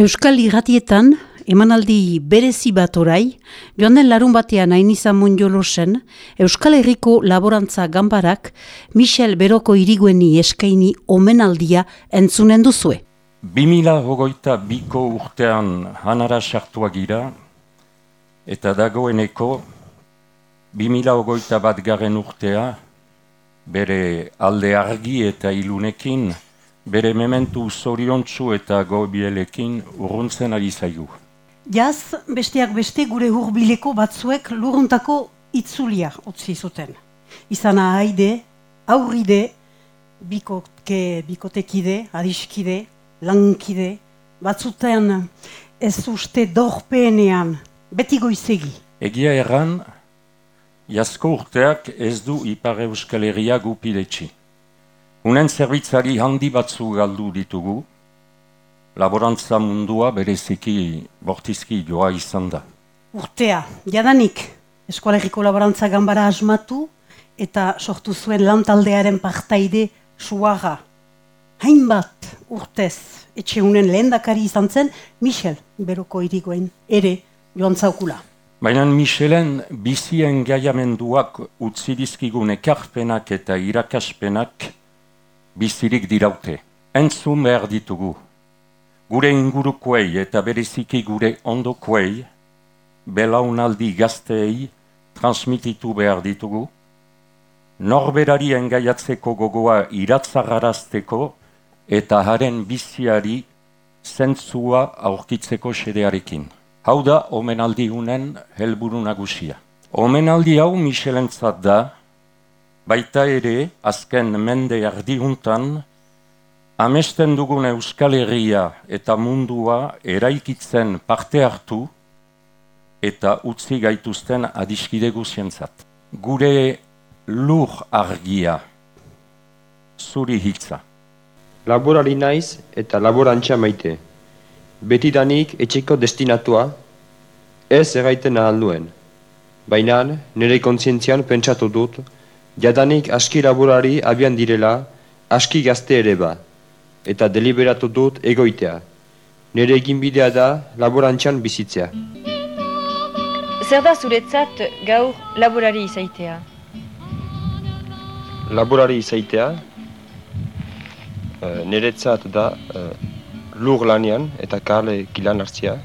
Euskal Iratietan, emanaldi berezi bat orai, joan den larun batean hain izan mundiolosen, Euskal Herriko laborantza gambarak Michel Beroko irigueni eskaini omenaldia entzunen duzue. 2000 hogeita biko urtean hanara sartua gira, eta dagoeneko 2000 hogeita bat garen urtea, bere alde argi eta ilunekin, bere mementu zoriontsu eta gobielekin urruntzen ari zaigu. Jaz, besteak beste gure hurbileko batzuek lurruntako itzulia utzi zuten. Izana haide, aurride, bikoke, bikotekide, adiskide, lankide, batzuten ez uste dorpeenean, beti goizegi. Egia erran, jasko urteak ez du Ipar Euskal Herria gupiletxi. Unen zerbitzari handi batzu galdu ditugu, laborantza mundua bereziki bortizki joa izan da. Urtea, jadanik, eskualeriko laborantza gambara asmatu eta sortu zuen lantaldearen partaide suaga. Hainbat urtez, etxe unen lehen izan zen, Michel, beroko irigoen, ere joan zaukula. Baina Michelen bizien gaiamenduak utzi dizkigun ekarpenak eta irakaspenak bizirik diraute. Entzun behar ditugu. Gure ingurukoei eta bereziki gure ondokoei, belaunaldi gazteei transmititu behar ditugu, norberari engaiatzeko gogoa iratzagarazteko eta haren biziari zentzua aurkitzeko xedearekin. Hau da, omenaldi unen helburu nagusia. Omenaldi hau Michelentzat da, baita ere, azken mende ardihuntan, amesten dugun Euskal Herria eta mundua eraikitzen parte hartu eta utzi gaituzten adiskide guzientzat. Gure lur argia, zuri hitza. Laborari naiz eta laborantza maite. Betidanik etxeko destinatua, ez erraiten ahalduen. Baina nire kontzientzian pentsatu dut, Jadanik aski laborari abian direla, aski gazte ere ba, eta deliberatu dut egoitea. Nere egin bidea da laborantxan bizitzea. Zer da zuretzat gaur laborari izaitea? Laborari izaitea, uh, niretzat da uh, lur lanian eta karle kilan hartzia.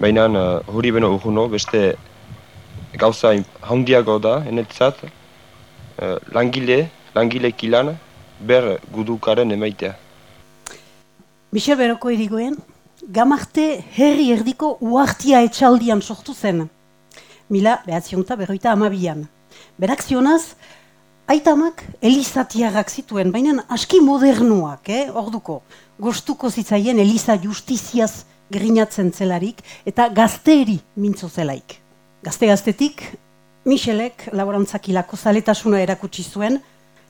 Baina uh, hori beno urhuno beste gauza handiago da, enetzat, langile, langile kilan, ber gudukaren emaitea. Michel Beroko erigoen, gamarte herri erdiko uartia etxaldian sortu zen. Mila, behatzionta, berroita amabian. Berak zionaz, aitamak elizatiarrak zituen, baina aski modernuak, eh, orduko. Gostuko zitzaien eliza justiziaz grinatzen zelarik, eta gazteeri mintzo zelaik. Gazte-gaztetik, Michelek laborantzakilako zaletasuna erakutsi zuen,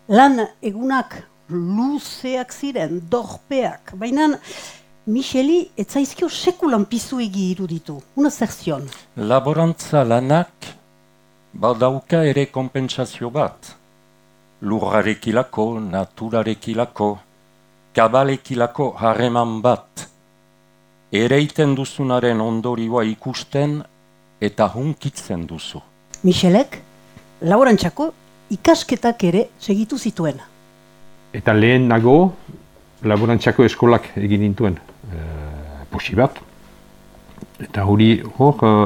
lan egunak luzeak ziren, dorpeak, baina Micheli etzaizkio sekulan pizuegi iruditu, una zer. Laborantza lanak badauka ere kompensazio bat. Lurrarekilako, naturarekilako, kabalekilako harreman bat. Ereiten duzunaren ondorioa ikusten eta hunkitzen duzu. Michelek, laborantxako ikasketak ere segitu zituen. Eta lehen nago, laborantxako eskolak egin nintuen e, posi bat. Eta hori hor, uh,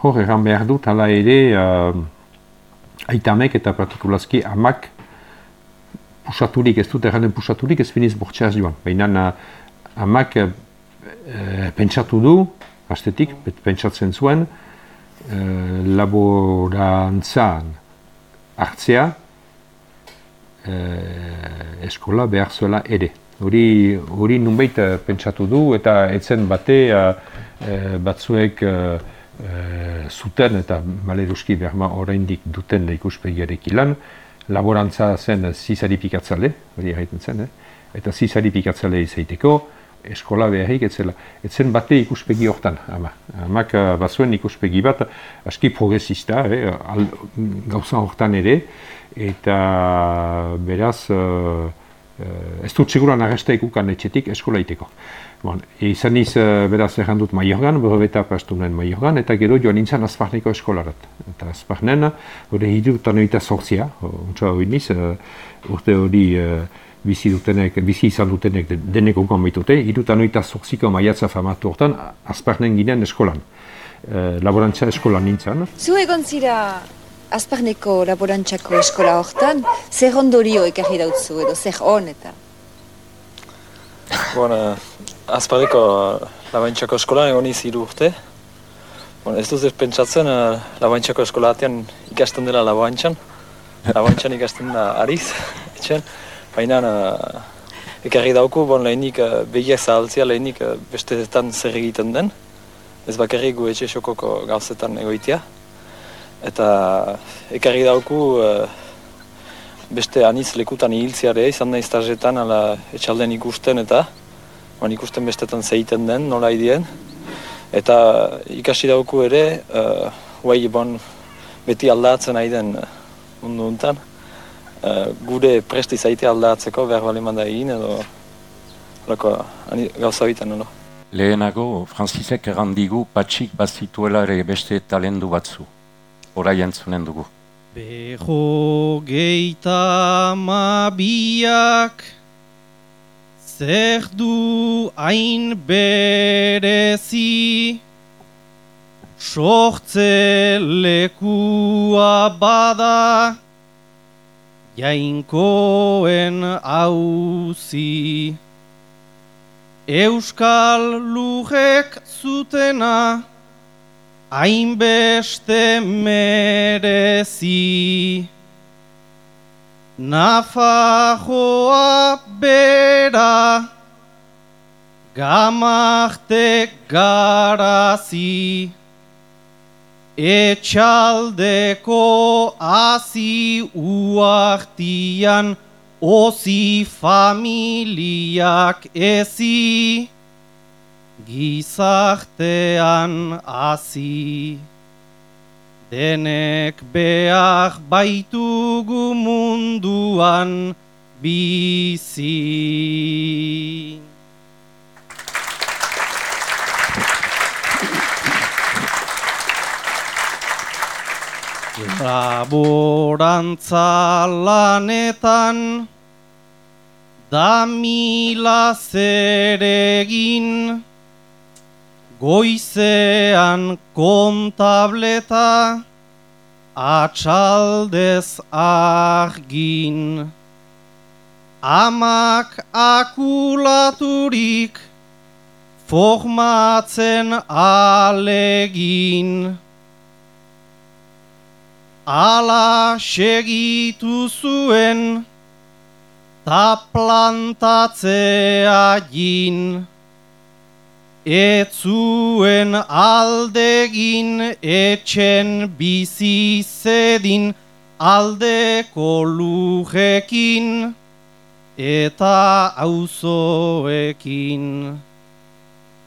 hor erran behar dut, hala ere, uh, aitamek eta partikulazki amak pusaturik, ez dut erranen pusaturik, ez finiz bortxeaz joan. Baina amak uh, pentsatu du, astetik, pentsatzen zuen, Eh, laborantzan hartzea eh, eskola behar zuela ere. Hori, hori nunbait eh, pentsatu du eta etzen bate eh, batzuek eh, zuten eta maleruski behar oraindik duten leikuspegiarek ilan, laborantza zen zizari pikatzale, hori egiten zen, eh? eta zizari pikatzale izaiteko, eskola beharrik etzela. Etzen bate ikuspegi hortan, ama. Amak uh, bazuen ikuspegi bat, aski progresista, eh, al, gauza hortan ere, eta beraz, uh, ez dut seguran arresta ikukan etxetik eskola iteko. Bon, izan iz, uh, beraz errandut maiorgan, berrobeta pastu nuen maiorgan, eta gero joan nintzen azparneko eskolarat. Eta azparnen, hori hidutan oita sortzia, ontsa hori niz, urte hori bizi dutenek, bizi izan dutenek deneko guan baitute, hidutan oita sortziko maiatza famatu hortan, azparnen ginen eskolan. Uh, laborantza eskolan nintzen. Zu egon zira Azparneko laborantzako eskola hortan, zer ondorio ekarri dautzu edo zer hon eta? Bon, uh, Azparneko laborantzako eskola egon izi urte. Bon, ez duz ez pentsatzen uh, laborantzako eskola atean ikasten dela laborantzan. Laborantzan ikasten da ariz, etxen. Baina uh, ekarri dauku, bon, lehenik uh, begiak zahaltzia, lehenik uh, besteetan zer egiten den. Ez bakarri gu etxe xokoko gauzetan egoitia eta ekarri dauku uh, beste aniz lekutan ihiltziare izan da iztazetan ala etxalden ikusten eta ban ikusten bestetan zeiten den nola idien. Eta ikasi dauku ere uh, guai bon beti aldatzen nahi den mundu uh, gure presti zaite aldatzeko behar bali manda egin edo lako, gauza bitan no? Lehenago, Franzisek errandigu patxik bazituela ere beste talendu batzu orai entzunen dugu. Beho geita mabiak Zer du hain berezi Sortze lekua bada Jainkoen hauzi Euskal lujek zutena hainbeste merezi. Nafajoa bera, gamarte garazi, etxaldeko azi uartian, ozi familiak ezi. Gizartean hasi denek behar baitugu munduan bizi Laborantza lanetan da mila zeregin Goizean kontableta atxaldez argin. Amak akulaturik formatzen alegin Ala segitu zuen ta plantatzea jin Etzuen aldegin etxen bizi zedin aldeko lujekin eta auzoekin.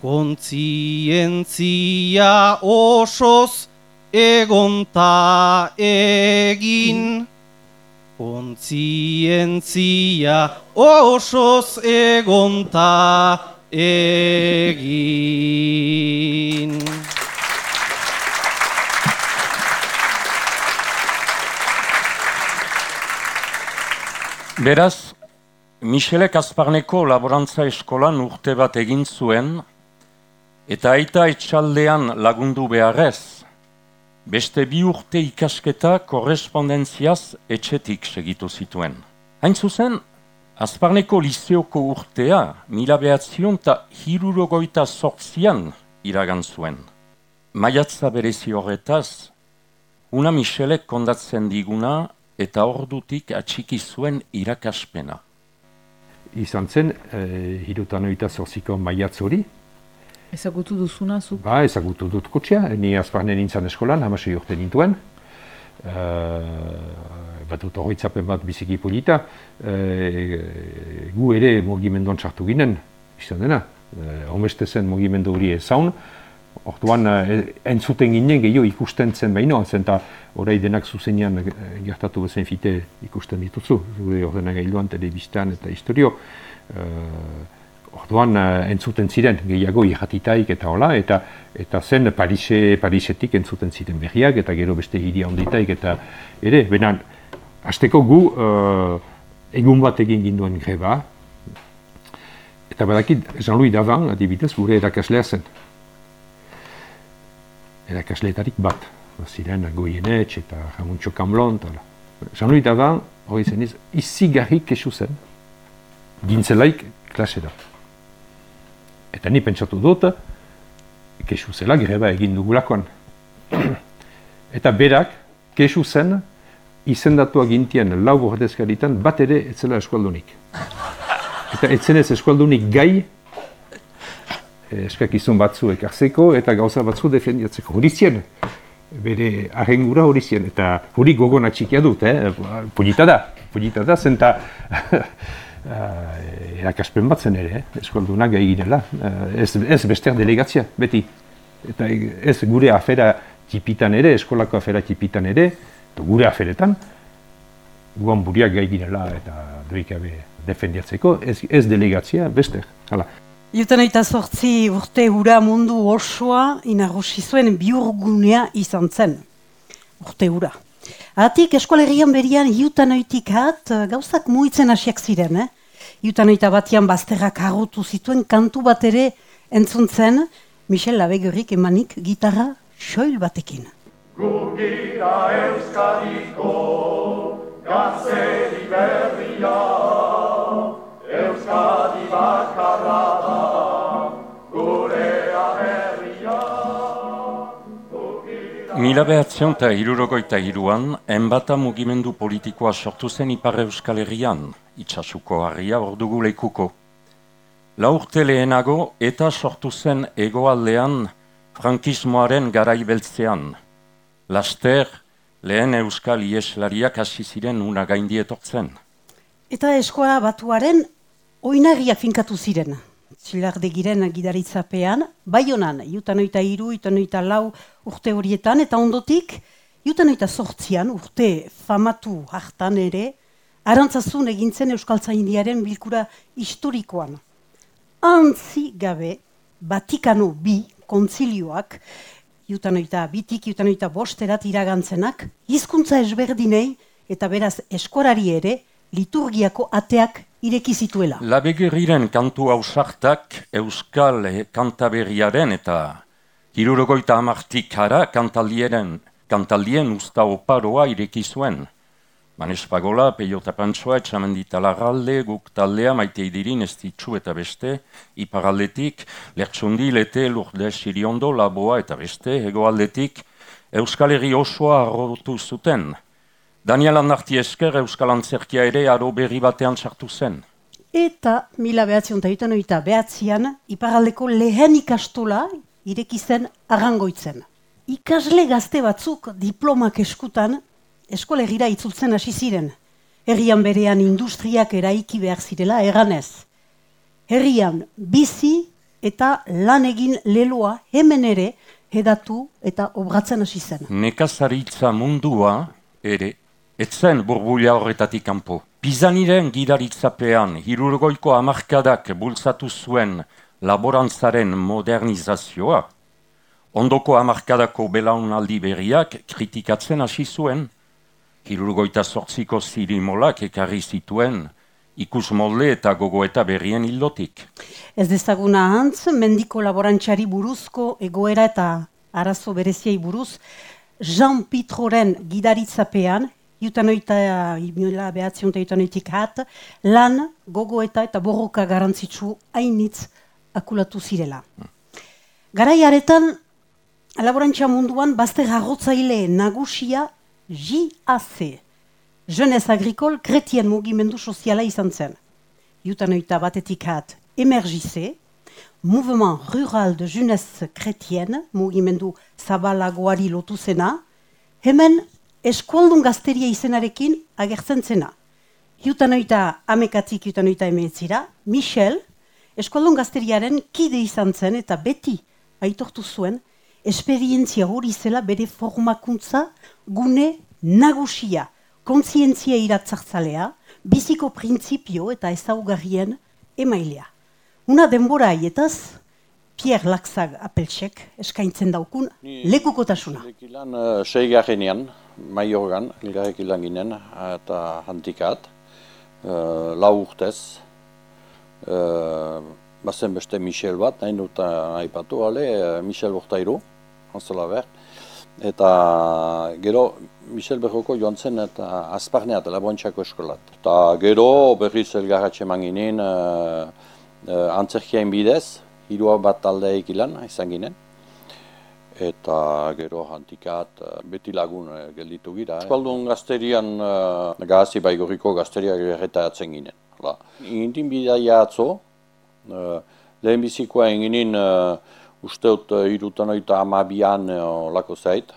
Kontzientzia osoz egonta egin. Kontzientzia osoz egonta egin. Beraz, Michelek Azparneko laborantza eskolan urte bat egin zuen, eta aita etxaldean lagundu beharrez, beste bi urte ikasketa korrespondentziaz etxetik segitu zituen. Hain zuzen, Azparneko liseoko urtea, mila behatzion eta hirurogoita sortzian iragan zuen. Maiatza berezi horretaz, una Michelek kondatzen diguna eta ordutik atxiki zuen irakaspena. Izan zen, e, hirutan oita zortziko maiatz hori. Ezagutu duzuna zu? Ba, ezagutu dut kutsia, ni azparnen nintzen eskolan, hamasei urte nintuen. Uh, bat dut horretzapen bat biziki polita, e, gu ere mugimendon txartu ginen, izan dena, e, homeste zen mugimendu hori ezaun, Orduan, eh, entzuten ginen gehiago ikusten zen baino, zen eta orai denak zuzenean eh, gertatu bezen fite ikusten dituzu, zure ordenagailuan, telebistan eta historio. Uh, orduan, uh, entzuten ziren gehiago irratitaik eta hola, eta eta zen Parise, Parisetik entzuten ziren berriak, eta gero beste hiria onditaik, eta ere, benan, hasteko gu uh, egun bat egin ginduen greba, eta badakit, Jean-Louis Davan, adibidez, gure erakaslea zen erakasleetarik bat. Ziren, goienetx eta jamuntxo kamblon. Jean-Louis Davan, hori zen iz, izi garri kesu zen, gintzelaik klasera. Eta ni pentsatu dut, kesu zela greba egin dugulakoan. eta berak, kesu zen, izendatua gintien lau bordezkaritan bat ere etzela eskualdunik. Eta etzenez eskualdunik gai eskakizun batzu ekartzeko eta gauza batzu defendiatzeko. Horizien, bere ahengura horizien, eta hori gogona txikia dut, eh? Pulita da, pulita da, zenta uh, erakaspen bat zen ere, eh? eskoldunak gai girela. Uh, ez, ez bester delegatzia, beti. Eta ez gure afera tipitan ere, eskolako afera tipitan ere, gure aferetan, guan buriak gai girela eta doikabe defendiatzeko, ez, ez delegatzia, bester. Hala. Iuten eta sortzi urte hura mundu osoa inagosi zuen biurgunea izan zen. Urte hura. Atik eskualerian berian iutan oitik hat gauzak muitzen hasiak ziren. Eh? Iutan oita batian bazterrak harrotu zituen kantu bat ere entzuntzen Michel Labegurik emanik gitarra soil batekin. Gugira Euskadiko gazeri berria. Euskadi bakarra Mila behatzion eta irurogoita iruan, enbata mugimendu politikoa sortu zen Ipar Euskal Herrian, itxasuko harria ordugu lekuko. Laurte lehenago eta sortu zen egoaldean frankismoaren garaibeltzean. Laster, lehen Euskal Ieslariak hasi ziren una gaindietortzen. Eta eskola batuaren oinagia finkatu ziren giren gidaritzapean, bai honan, jutan oita iru, jutan oita lau urte horietan, eta ondotik, jutan oita sortzian, urte famatu hartan ere, arantzazun egintzen Euskaltza Indiaren bilkura historikoan. Antzi gabe, Batikano bi kontzilioak, jutan oita bitik, jutan oita bosterat iragantzenak, hizkuntza ezberdinei, eta beraz eskorari ere, liturgiako ateak ireki zituela. Labegeriren kantu hausartak Euskal kantaberriaren eta hirurogoita amartik hara kantaldieren, kantaldien usta oparoa ireki zuen. Manespagola, peiota pantsoa, etxamendita lagalde, guk taldea, maite idirin, ez ditzu eta beste, iparaldetik, lertsundi, lete, lurde, siriondo, laboa eta beste, egoaldetik, Euskal Herri osoa arrotu zuten, Daniel Andarti esker Euskal Antzerkia ere aro berri batean sartu zen. Eta mila behatzion eta behatzian, iparaldeko lehen ikastola ireki zen arrangoitzen. Ikasle gazte batzuk diplomak eskutan eskolegira itzultzen hasi ziren. Herrian berean industriak eraiki behar zirela eganez. Herrian bizi eta lan egin leloa hemen ere hedatu eta obratzen hasi zen. Nekazaritza mundua ere Etzen burbulia horretatik kanpo. Pizaniren gidaritzapean hirurgoiko amarkadak bultzatu zuen laborantzaren modernizazioa, ondoko amarkadako belaunaldi berriak kritikatzen hasi zuen, hirurgoita sortziko zirimolak ekarri zituen ikus molde eta gogoeta berrien hildotik. Ez dezaguna hantz, mendiko laborantxari buruzko egoera eta arazo bereziai buruz, Jean Pitroren gidaritzapean Iutan oita, imila behatzion eta hat, lan, gogoeta eta borroka garantzitsu hainitz akulatu zirela. Garai aretan, laborantza munduan, bazte garrotzaile nagusia JAC, Jeunesse Agricole Kretien Mugimendu Soziala izan zen. Iutan oita batetik hat, emergize, Mouvement Rural de Jeunesse Chrétienne, mugimendu zabalagoari lotu zena, hemen eskualdun gazteria izenarekin agertzen zena. Hiutan oita amekatik hiutan oita emeetzira, Michel, eskualdun gazteriaren kide izan zen eta beti aitortu zuen, esperientzia hori zela bere formakuntza gune nagusia, kontzientzia iratzartzalea, biziko printzipio eta ezaugarrien emailea. Una denbora haietaz, Pierre Laxag apeltsek eskaintzen daukun lekukotasuna. Ilan uh, seigarrenean, maiorgan, ilgarek ilan ginen, eta hantikat, uh, lau urtez, uh, bazen beste Michel bat, nahi dut aipatu, ale, uh, Michel Bortairu, hanzela behar, eta gero Michel Berroko joan zen eta azparneat, laboantxako eskolat. Eta gero berriz elgarratxe manginen uh, uh, antzerkiain bidez, hirua bat taldeik ilan, izan ginen. Eta gero hantikat beti lagun gelditu gira. Euskaldun gazterian, uh, gazi baigoriko gazteriak erretatzen ginen. La. Intin bidaia atzo, uh, lehen bizikoa enginin uh, usteut uh, irutan oita amabian uh, lako zait,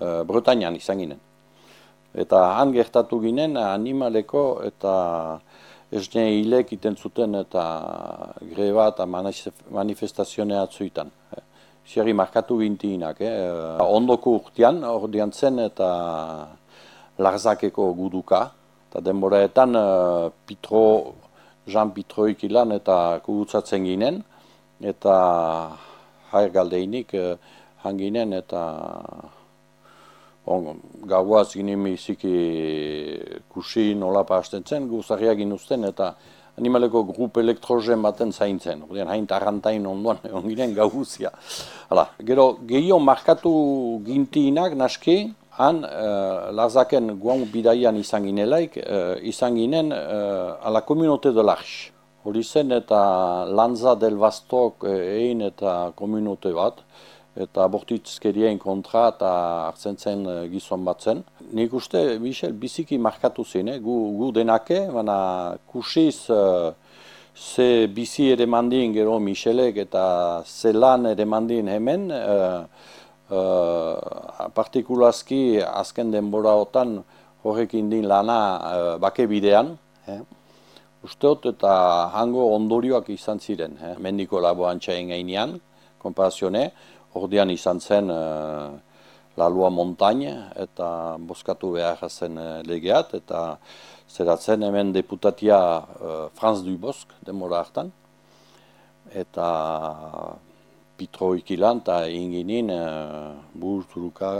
uh, Bretañan izan ginen. Eta han gertatu ginen animaleko eta ez ne hilek iten zuten eta greba eta manifestazioa atzuitan. Zerri markatu gintiinak, eh? ondoko urtean, ordean zen eta larzakeko guduka. Eta denboraetan Pitro, Jean Pitroik ilan eta kugutzatzen ginen. Eta jair galdeinik uh, hanginen eta on, gauaz ginen iziki kusi nola hasten zen, guzarriak inuzten eta animaleko grup elektrogen baten zaintzen. Odean hain tarrantain ondoan egon ginen gau guzia. Hala, gero, gehiago markatu gintiinak naski, han uh, Larzaken guan bidaian izan ginelaik, uh, izan ginen uh, ala komunote de Larx. Hori zen eta Lanza del Vastok egin eta komunote bat eta bortitzkerien kontra eta hartzen zen uh, gizon bat zen. Nik uste, Michel, biziki markatu zen, eh? gu, gu denake, baina kusiz uh, ze bizi ere mandin gero Michelek eta ze lan ere mandin hemen, uh, uh, partikulazki azken denboraotan horrekin din lana uh, bake bidean, eh? Usteot eta hango ondorioak izan ziren, eh? mendiko laboan txain gainean, komparazione, ordean izan zen uh, La Lua Montagne eta boskatu behar zen uh, legeat eta zeratzen hemen deputatia uh, Franz Dubosk demora hartan eta Pitro ikilan eta inginin uh, burturuka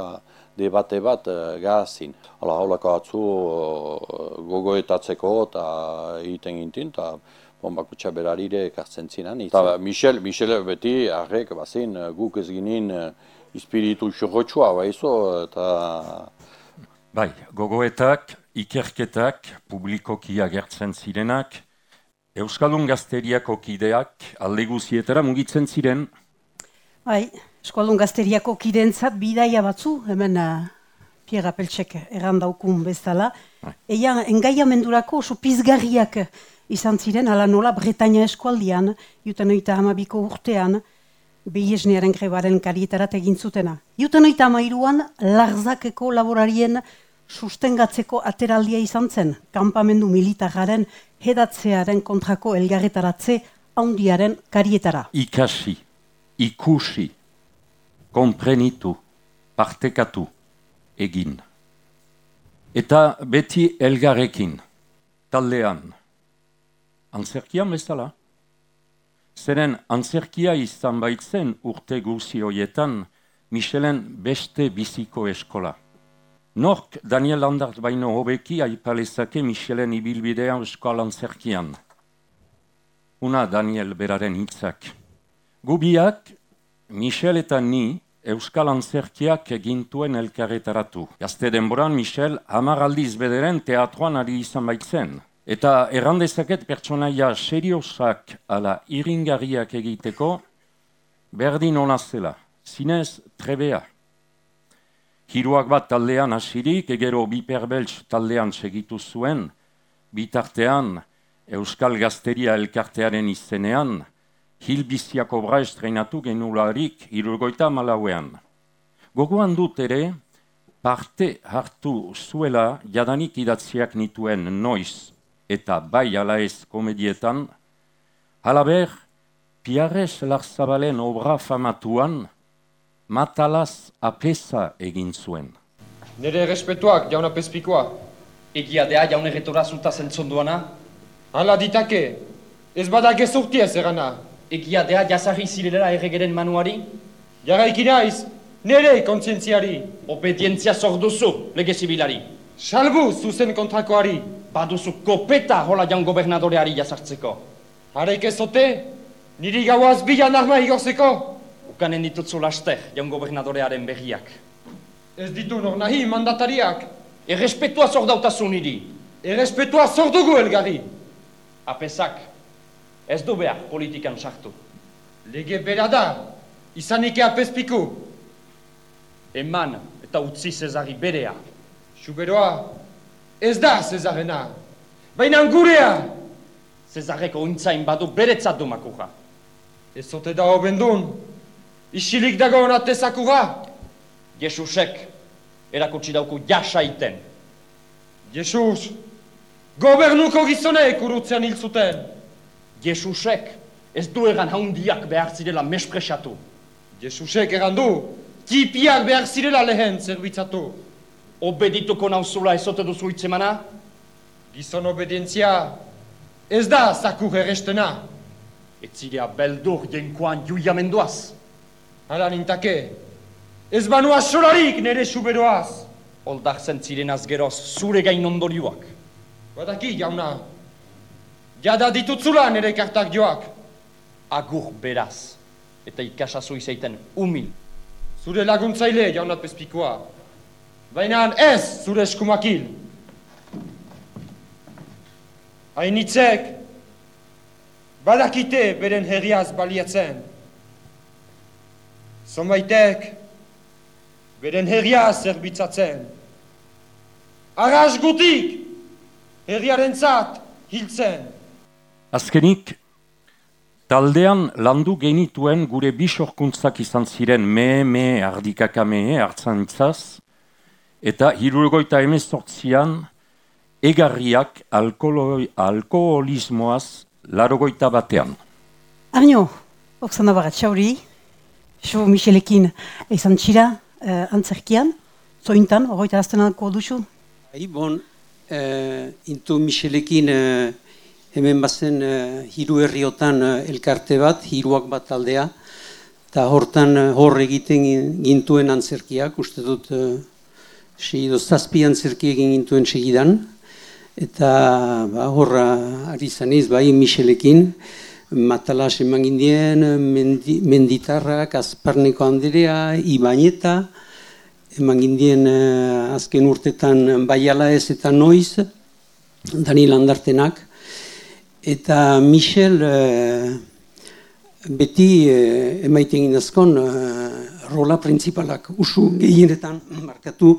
debate bat uh, gazin. Hala haulako atzu uh, gogoetatzeko eta egiten gintin eta bombakutsa berarire ekartzen zinan. Eta Michel, Michel beti arrek bazin guk ez ginen espiritu xorrotxua baizo eta... Bai, gogoetak, ikerketak, publikoki agertzen zirenak, Euskaldun gazteriako kideak alde guzietara mugitzen ziren. Bai, Euskaldun gazteriako kidentzat bidaia batzu, hemen uh, Pierre Apeltsek errandaukun bezala. Bai. Eia, engaiamendurako oso pizgarriak izan ziren, ala nola Bretaña eskualdian, juten oita hamabiko urtean, behiesnearen grebaren karietarat egin zutena. Juten oita hamairuan, larzakeko laborarien sustengatzeko ateraldia izan zen, kampamendu militararen hedatzearen kontrako elgarretaratze haundiaren karietara. Ikasi, ikusi, komprenitu, partekatu, egin. Eta beti elgarrekin, taldean, antzerkian bezala. Zeren antzerkia izan baitzen urte guzi hoietan Michelen beste biziko eskola. Nork Daniel Landart baino hobeki aipalezake Michelen ibilbidean eskola antzerkian. Una Daniel beraren hitzak. Gubiak, Michel eta ni Euskal Antzerkiak egintuen elkarretaratu. Gazte denboran Michel hamaraldiz bederen teatroan ari izan baitzen. Eta errandezaket pertsonaia seriosak ala iringarriak egiteko berdin hona zela, zinez trebea. Hiruak bat taldean hasirik, egero biperbeltz taldean segitu zuen, bitartean Euskal Gazteria elkartearen izenean, hilbiziako bra estreinatu genularik irurgoita malauean. Gogoan dut ere, parte hartu zuela jadanik idatziak nituen noiz, eta bai ala ez komedietan, halaber, Piarres Larzabalen obra famatuan, matalaz apesa egin zuen. Nere respetuak, jauna pezpikoa. Egia dea jaun erretora zuta zentzonduana? Hala ditake, ez bada gezurtia zerana. Egia dea jazarri zirela erregeren manuari? Jarraiki naiz, nere kontzientziari. Obedientzia zor duzu, lege zibilari. Salbu zuzen kontrakoari. Baduzu kopeta hola jaun gobernadoreari jazartzeko. Harek ezote, niri gauaz bilan arma igorzeko. Ukanen ditutzu laster, jaun gobernadorearen berriak. Ez ditu nor nahi mandatariak. Errespetua zor dautazu niri. Errespetua zor dugu elgarri. Apesak, ez du behar politikan sartu. Lege bera da, izanik apezpiku. Eman eta utzi Zezari berea. Suberoa, ez da Zezarena. Baina gurea! Zezarreko untzain badu beretzat du makurra. Ez zote da hobendun, isilik dago onatezakura. Jesusek erakutsi dauku jasaiten. Jesus, gobernuko gizonek urutzean hil zuten. Jesusek ez du egan haundiak behar zirela mespresatu. Jesusek egan du, tipiak behar zirela lehen zerbitzatu. Obedituko nauzula ezote duzu itzemana? Gizon obedientzia ez da zakur errestena. Ez zirea beldur jenkoan juiamenduaz. Hala nintake, ez banua solarik nere suberoaz. Oldar zen zirenaz geroz zure gain ondorioak. Badaki, jauna, jada ditutzula nere kartak joak. Agur beraz, eta ikasazu izaiten umil. Zure laguntzaile, jauna pezpikoa. Baina ez zure eskumakil. Hainitzek, badakite beren herriaz baliatzen. Zonbaitek, beren herriaz zerbitzatzen. Arras gutik, herriaren zat, hiltzen. Azkenik, taldean landu genituen gure bisorkuntzak izan ziren me, me, ardikakame, hartzantzaz, eta hirurgoita emezortzian, egarriak alkoholo, alkoholismoaz larogoita batean. Arnio, Oksana Barat, xauri, xo Michelekin izan txira eh, antzerkian, zointan, horreita aztenako duzu? Bai, bon, eh, intu Michelekin eh, hemen bazen eh, hiru herriotan eh, elkarte bat, hiruak bat taldea, eta hortan eh, hor egiten gintuen antzerkiak, uste dut segido zazpi antzerki egin gintuen segidan, eta ba, horra ari zaniz, bai Michelekin, Matalas eman gindien, mendi, Menditarrak, Azparneko Anderea, Ibañeta, eman gindien azken urtetan Baiala ez eta Noiz, Dani Landartenak, eta Michel eh, beti eh, emaiten gindazkon eh, rola principalak, usu gehienetan markatu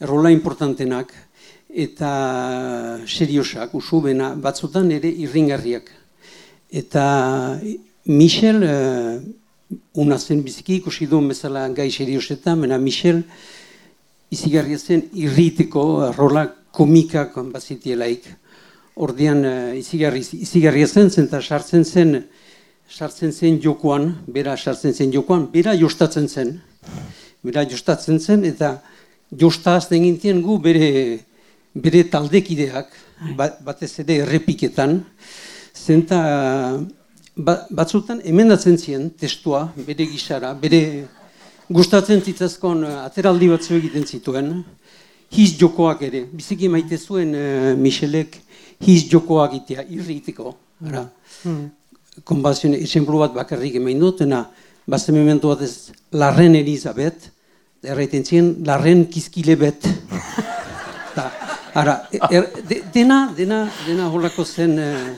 rola importantenak, eta seriosak, usu bena, batzutan ere irringarriak. Eta Michel, uh, una zen biziki ikusi duen bezala gai seriosetan, mena Michel izigarria zen irriteko rola komikak bazitielaik. Ordean uh, izigarri, izigarria zen zen eta sartzen zen sartzen zen jokoan, bera sartzen zen jokoan, bera jostatzen zen. Bera jostatzen zen eta jostazten gintien gu bere, bere taldekideak, batez ere errepiketan, zenta ba, batzutan emendatzen zien testua, bere gisara, bere gustatzen zitzazkon ateraldi batzu egiten zituen, hiz jokoak ere, biziki maite zuen uh, Michelek hiz jokoak itea, irritiko. Ara. Hmm. Konbazioen, esenplu bat bakarrik emain dutena, bazen mementu bat ez, Larren Elizabeth, erraiten zien, Larren Kizkile bet. da, ara, er, de, dena, dena, dena holako zen uh,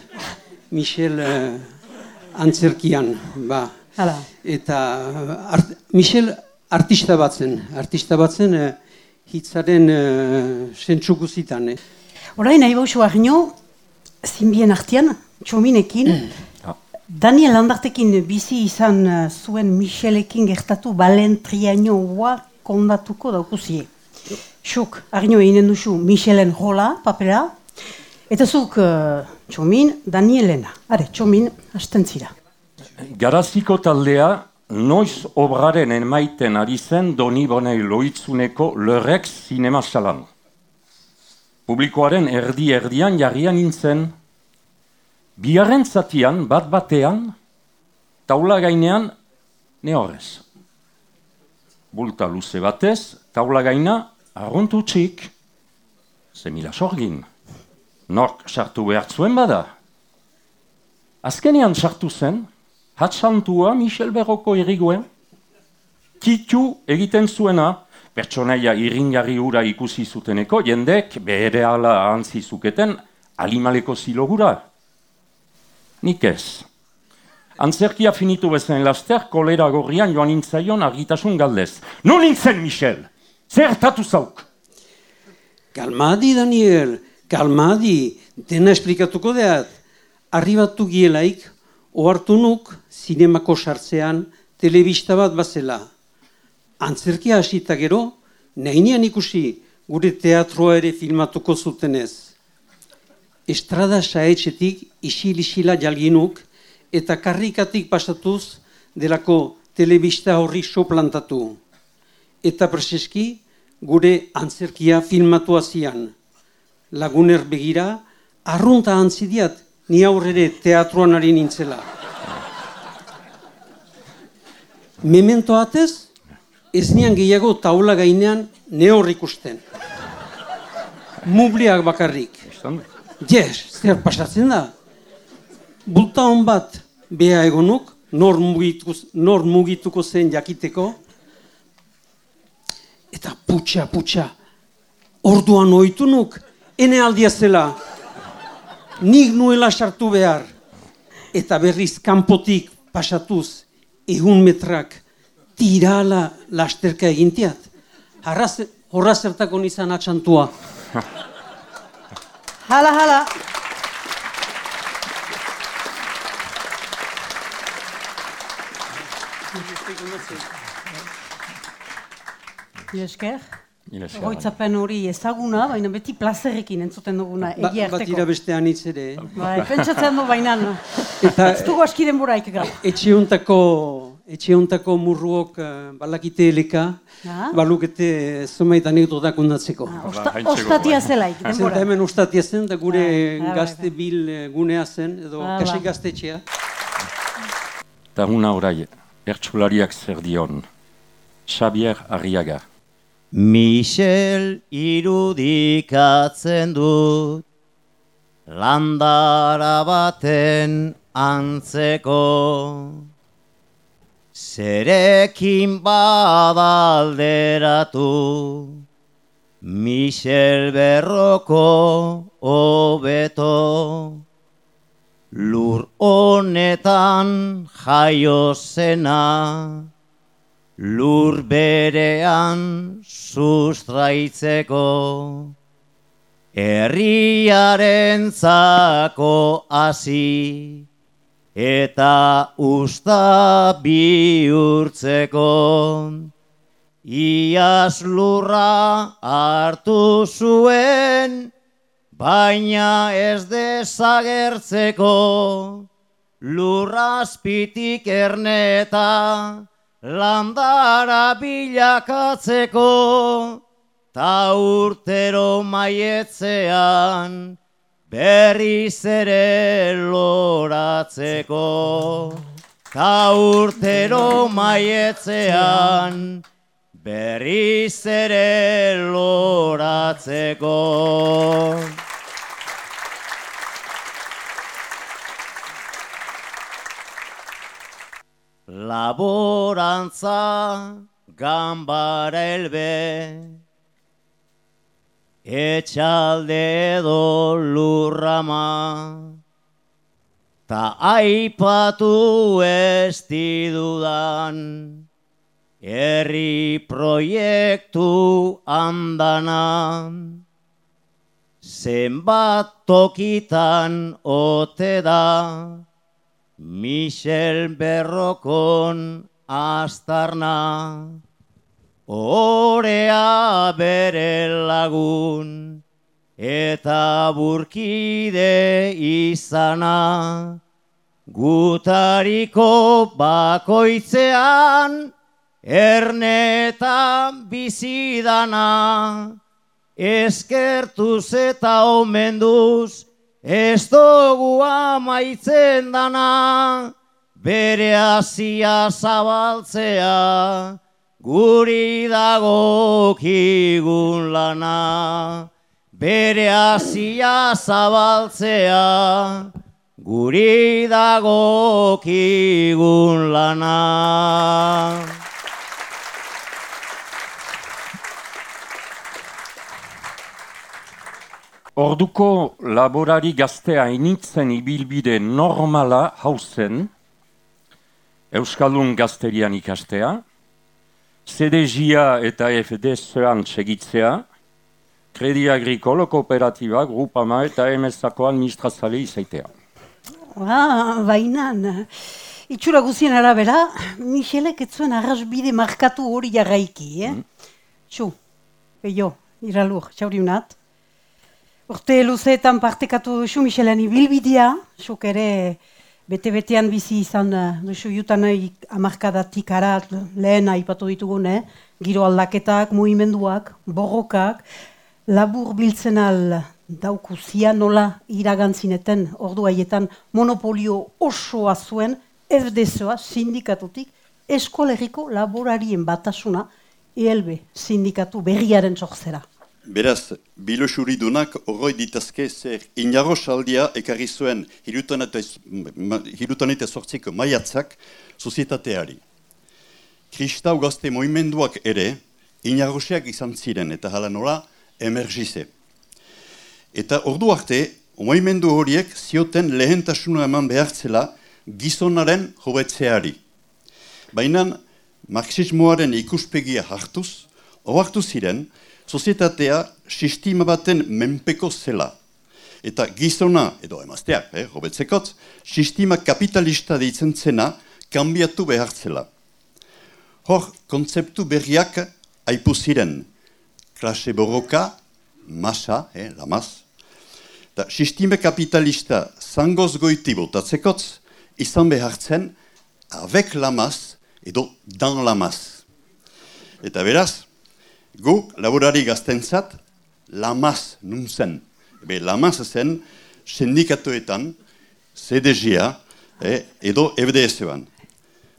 Michel uh, antzerkian, ba. Hala. Eta art, Michel artista batzen, artista batzen uh, hitzaren uh, sentsuko zitan. Eh. Orain nahi bauzu argino, zinbien artian, txominekin, Daniel Landartekin bizi izan uh, zuen Michelekin gertatu balen triainoa kondatuko daukuzie. Xuk, argino eginen duzu Michelen rola, papera, eta zuk uh, txomin Danielena. Are, txomin, hasten zira. Garaziko taldea noiz obraren emaiten ari zen Doni Bonei loitzuneko Lerex Cinema Salan. Publikoaren erdi-erdian jarrian nintzen, biharren zatian, bat batean, taula gainean, ne horrez. Bulta luze batez, taula gaina, arruntu txik, zemila sorgin. Nork sartu behar zuen bada. Azkenean sartu zen, hatsantua Michel Berroko iriguen, kitu egiten zuena, pertsonaia iringarri hura ikusi zuteneko, jendek bere ala ahantzi zuketen alimaleko zilogura. Nik ez. Antzerkia finitu bezen laster, kolera gorrian joan nintzaion argitasun galdez. Non nintzen, Michel? Zertatu zauk? Kalmadi, Daniel, kalmadi, dena esplikatuko deat. Arribatu gielaik, ohartu nuk, zinemako sartzean, telebista bat bazela. Antzerkia hasita gero, nahinean ikusi gure teatroa ere filmatuko zutenez. Estrada saetxetik isil-isila jalginuk eta karrikatik pasatuz delako telebista horri soplantatu. Eta preseski gure antzerkia filmatu zian. Laguner begira, arrunta antzidiat ni aurrere teatroan ari nintzela. Memento atez, ez nian gehiago taula gainean ne hor ikusten. Mubliak bakarrik. Yes, zer pasatzen da. Bulta hon bat beha egonuk, nor, mugitu, nor mugituko zen jakiteko, eta putxa, putxa, orduan oitunuk, ene aldia zela, nik nuela sartu behar, eta berriz kanpotik pasatuz, egun metrak, tirala lasterka egintiat. Harraz, horra zertako nizan atxantua. Hala, hala. Mil esker. Mil esker. Goitzapen hori ezaguna, baina beti plazerrekin entzuten duguna, Ba, egia bat arteko. ira bestean hitz ere. Bai, pentsatzen du baina. Eta Ez dugu aski denboraik gara. Etxeuntako, etxeuntako murruok uh, balakite eleka, Ah. balukete zomait anekdotak ondatzeko. Osta, ostatia zelaik, denbora. hemen ustatia zen, da gure Bai, bai, gazte bil eh, gunea zen, edo Ah, kasi bai. gaztetxea. Eta una orai, ertsulariak zer dion. Xavier Arriaga. Michel irudikatzen dut landara baten antzeko Zerekin badalderatu. Michel berroko hobeto. Lur honetan jaio zena. Lur berean sustraitzeko. Herriaren zako hasi eta usta bihurtzeko. Iaz lurra hartu zuen baina ez desagertzeko. Lurrazpitik erneta landara bilakatzeko, ta urtero maietzean berriz ere loratzeko. Ta urtero maietzean berriz ere loratzeko. Laborantza gambara elbe Etxalde edo lurrama Ta aipatu ez didudan Herri proiektu andana Zenbat tokitan ote da. Michel Berrokon astarna, orea bere lagun, eta burkide izana, gutariko bakoitzean, ernetan bizidana, eskertuz eta omenduz, ez dugu amaitzen dana, bere hasia zabaltzea, guri dagokigun lana. Bere hasia zabaltzea, guri dagokigun lana. Orduko laborari gaztea initzen ibilbide normala hauzen, Euskaldun gazterian ikastea, CDGA eta FDS-an segitzea, Kredi Agrikolo Kooperatiba, Grupama eta MSako administrazale izaitea. Ah, bainan, itxura guzien arabera, Michelek ez zuen arrasbide markatu hori jarraiki, eh? Mm. Txu, peio, iralur, txauriunat. Urte luzeetan partekatu duzu Michelen ibilbidea, zuk ere bete-betean bizi izan eh, duzu jutanai amarkadatik arat lehen aipatu ditugun, eh? giro aldaketak, mugimenduak, borrokak, labur biltzen al dauku nola iragantzineten ordu haietan monopolio osoa zuen FDSoa sindikatutik eskolegiko laborarien batasuna ELB sindikatu berriaren txokzera. Beraz, bilo xuridunak horroi ditazke zer inarro saldia ekarri zuen hirutanete sortziko maiatzak sozietateari. Kristau gazte moimenduak ere, inarroseak izan ziren eta hala nola emergize. Eta ordu arte, moimendu horiek zioten lehentasuna eman behartzela gizonaren jobetzeari. Baina, marxismoaren ikuspegia hartuz, ohartu ziren, sozietatea sistema baten menpeko zela. Eta gizona, edo emazteak, eh, hobetzekot, sistema kapitalista deitzen zena, kanbiatu behartzela. Hor, kontzeptu berriak aipu ziren. Klase borroka, masa, eh, lamaz. Da, sistema kapitalista zangoz goiti botatzekotz, izan behartzen, avec lamaz, edo dan lamaz. Eta beraz, Gu, laborari gaztentzat, lamaz nun zen. Be, lamaz zen, sindikatuetan, CDGA, eh, edo FDS-ean.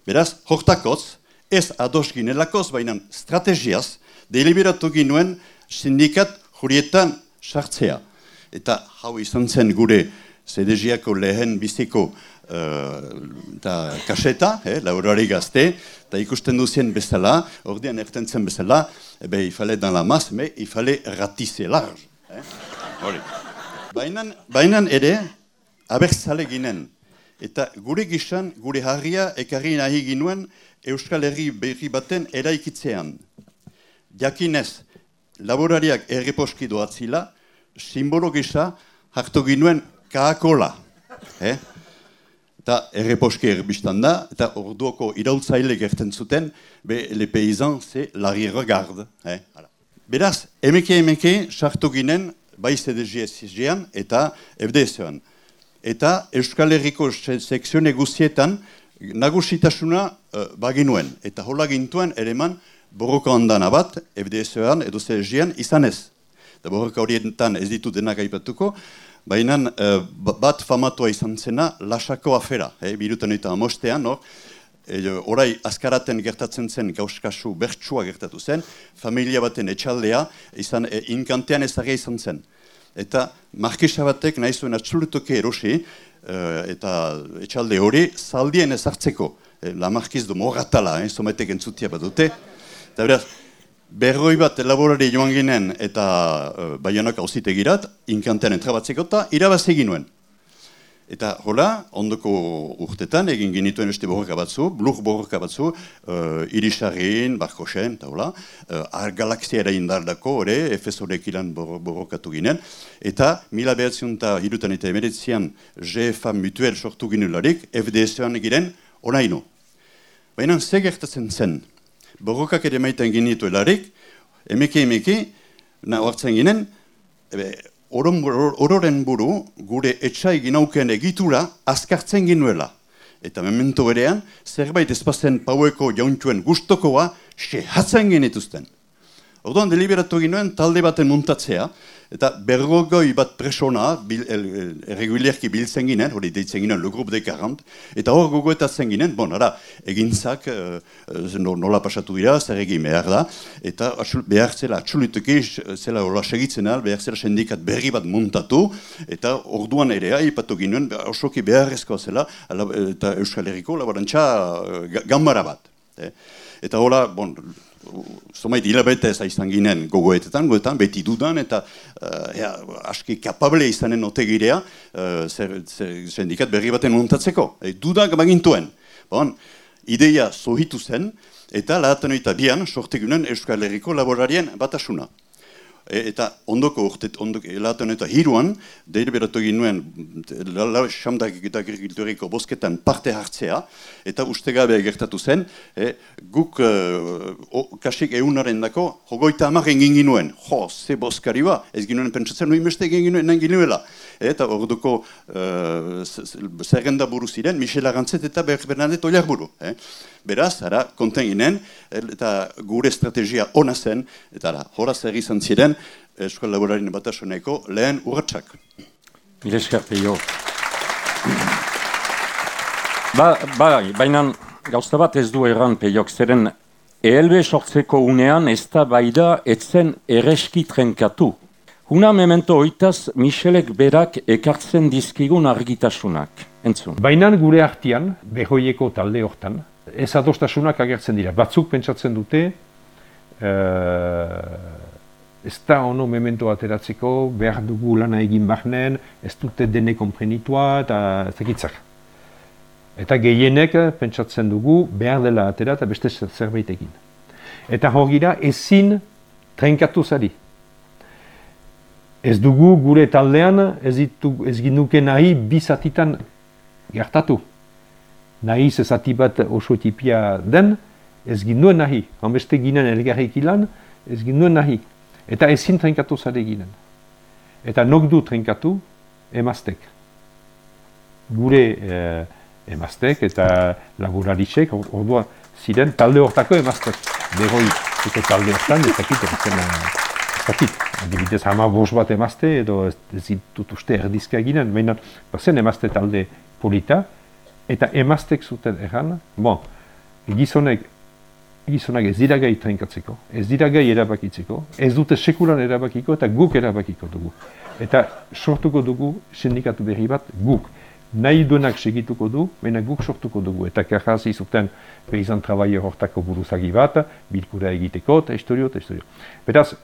Beraz, hortakotz, ez ados ginelakoz, baina strategiaz, deliberatu ginuen sindikat jurietan sartzea. Eta hau izan zen gure CDGako lehen biziko eta uh, kaseta, eh, laborari gazte, eta ikusten duzien bezala, ordean ertentzen bezala, ebe, ifale dan la mas, me ifale ratise large. Eh? Hori. Bainan, bainan ere, abertzale ginen. Eta gure gizan, gure harria, ekarri nahi ginuen, Euskal Herri berri baten eraikitzean. Jakinez, laborariak erreposki doatzila, simbolo gisa, hartu ginuen kaakola. Eh? Eta erreposke erbistan da, eta orduoko irautzaile gerten zuten, be, le paysan, ze larri regard. Eh? Beraz, emeke emeke sartu ginen, bai CDGS-ean eta FDS-ean. Eta Euskal Herriko sekzione guzietan, nagusitasuna uh, baginuen. Eta hola gintuen ere eman, borroka ondana bat, FDS-ean edo CDG-ean izan ez. Eta borroka horietan ez ditu denak aipatuko, Baina uh, bat famatua izan zena, lasako afera, eh, birutan eta amostean, no? E, orai azkaraten gertatzen zen gauskasu bertsua gertatu zen, familia baten etxaldea, izan, e, inkantean ezagia izan zen. Eta markisa batek nahi zuen atxulutoke erosi, eta etxalde hori, zaldien ezartzeko, e, la markiz du moratala, eh, sometek entzutia bat dute. Eta beraz, Berroi bat elaborari joan ginen eta uh, baionak girat, inkantean entrabatzeko eta irabazi ginuen. Eta hola, ondoko urtetan egin genituen este borroka batzu, blur borroka batzu, uh, irisarrin, barkosen, eta hola, uh, galaxia ere indardako, ore, efes horrek ilan borrokatu ginen, eta mila behatzion eta hirutan eta emeretzian GFA mutuel sortu ginularik, FDS-an egiren, onaino. Baina, ze gertatzen zen, borrokak ere maiten ginitu elarik, emeke emeke, na hartzen ginen, ororen buru, gure etxai ginauken egitura azkartzen ginuela. eta memento berean, zerbait ezpazen paueko jauntxuen gustokoa, sehatzen genituzten. Orduan deliberatu ginoen talde baten muntatzea, eta bergogoi bat presona, bil, erregulerki biltzen ginen, hori deitzen ginen, le grup de 40, eta hor gogoetatzen ginen, bon, ara, egintzak uh, nola pasatu dira, zer egin behar da, eta atxul, behar zela atxulituki, zela hola segitzen al, behar zela sendikat berri bat muntatu, eta orduan ere, aipatu ginen, osoki beharrezkoa zela, eta Euskal Herriko laborantza uh, gambara bat. Eh? Eta hola, bon, zomait hilabete ez izan ginen gogoetetan, goetan, beti dudan, eta uh, aski kapable izanen otegirea, uh, zer, zer berri baten montatzeko. E, dudak bagintuen. Bon, ideia zohitu zen, eta lahaten oita bian, sortegunen Euskal Herriko laborarien batasuna. E, eta ondoko urtet, ondoko, elaten eta hiruan, deliberatu nuen lau xamdak eta agrikulturiko bosketan parte hartzea, eta uste gabe gertatu zen, e, guk e, o, kasik eunaren dako, hogoita amar egin ginuen, jo, ze boskari ba, ez ginuen pentsatzen, nuen beste egin ginuen, nahi ginuela. Eta orduko uh, zerrenda buru ziren, Michel Arantzet eta Bernadette Oliar buru. Eh? Beraz, ara, konten ginen, eta gure estrategia ona zen, eta ara, horaz zer izan ziren, Eskola Laborarien Batasuneko lehen urratxak. Mire eskarpeio. Ba, ba, baina gauzta bat ez du erran peiok, zeren ELB sortzeko unean ez da baida etzen ereski trenkatu. Huna memento oitaz, Michelek berak ekartzen dizkigun argitasunak. Entzun. Baina gure artian, behoieko talde hortan, ez adostasunak agertzen dira. Batzuk pentsatzen dute, uh, ez da ono memento ateratzeko, behar dugu lana egin bahnen, ez dute dene komprenitua eta ez dakitzak. Eta gehienek pentsatzen dugu behar dela atera eta beste zerbait egin. Eta hogira ezin trenkatu zari. Ez dugu gure taldean ez, ditu, ez ginuke nahi bizatitan gertatu nahi zezati bat oso tipia den, ez ginduen nahi. Hanbeste ginen elgarrik ilan, ez ginduen nahi. Eta ezin trenkatu zare ginen. Eta nok du trenkatu, emaztek. Gure eh, emaztek eta laborarisek, ordua ziren talde hortako emaztek. Beroi, eta talde hortan, ez dakit, ez dakit. Adibidez, hama bos bat emazte, edo ez, ez ditut uste erdizka ginen, baina, bazen emazte talde polita, eta emaztek zuten erran, bon, gizonek, gizonak ez dira gai trenkatzeko, ez dira gai erabakitzeko, ez dute sekulan erabakiko eta guk erabakiko dugu. Eta sortuko dugu sindikatu berri bat guk. Nahi duenak segituko du, baina guk sortuko dugu. Eta karrazi zuten peisan trabaio hortako buruzagi bat, bilkura egiteko, eta historio, eta historio. Beraz, uh,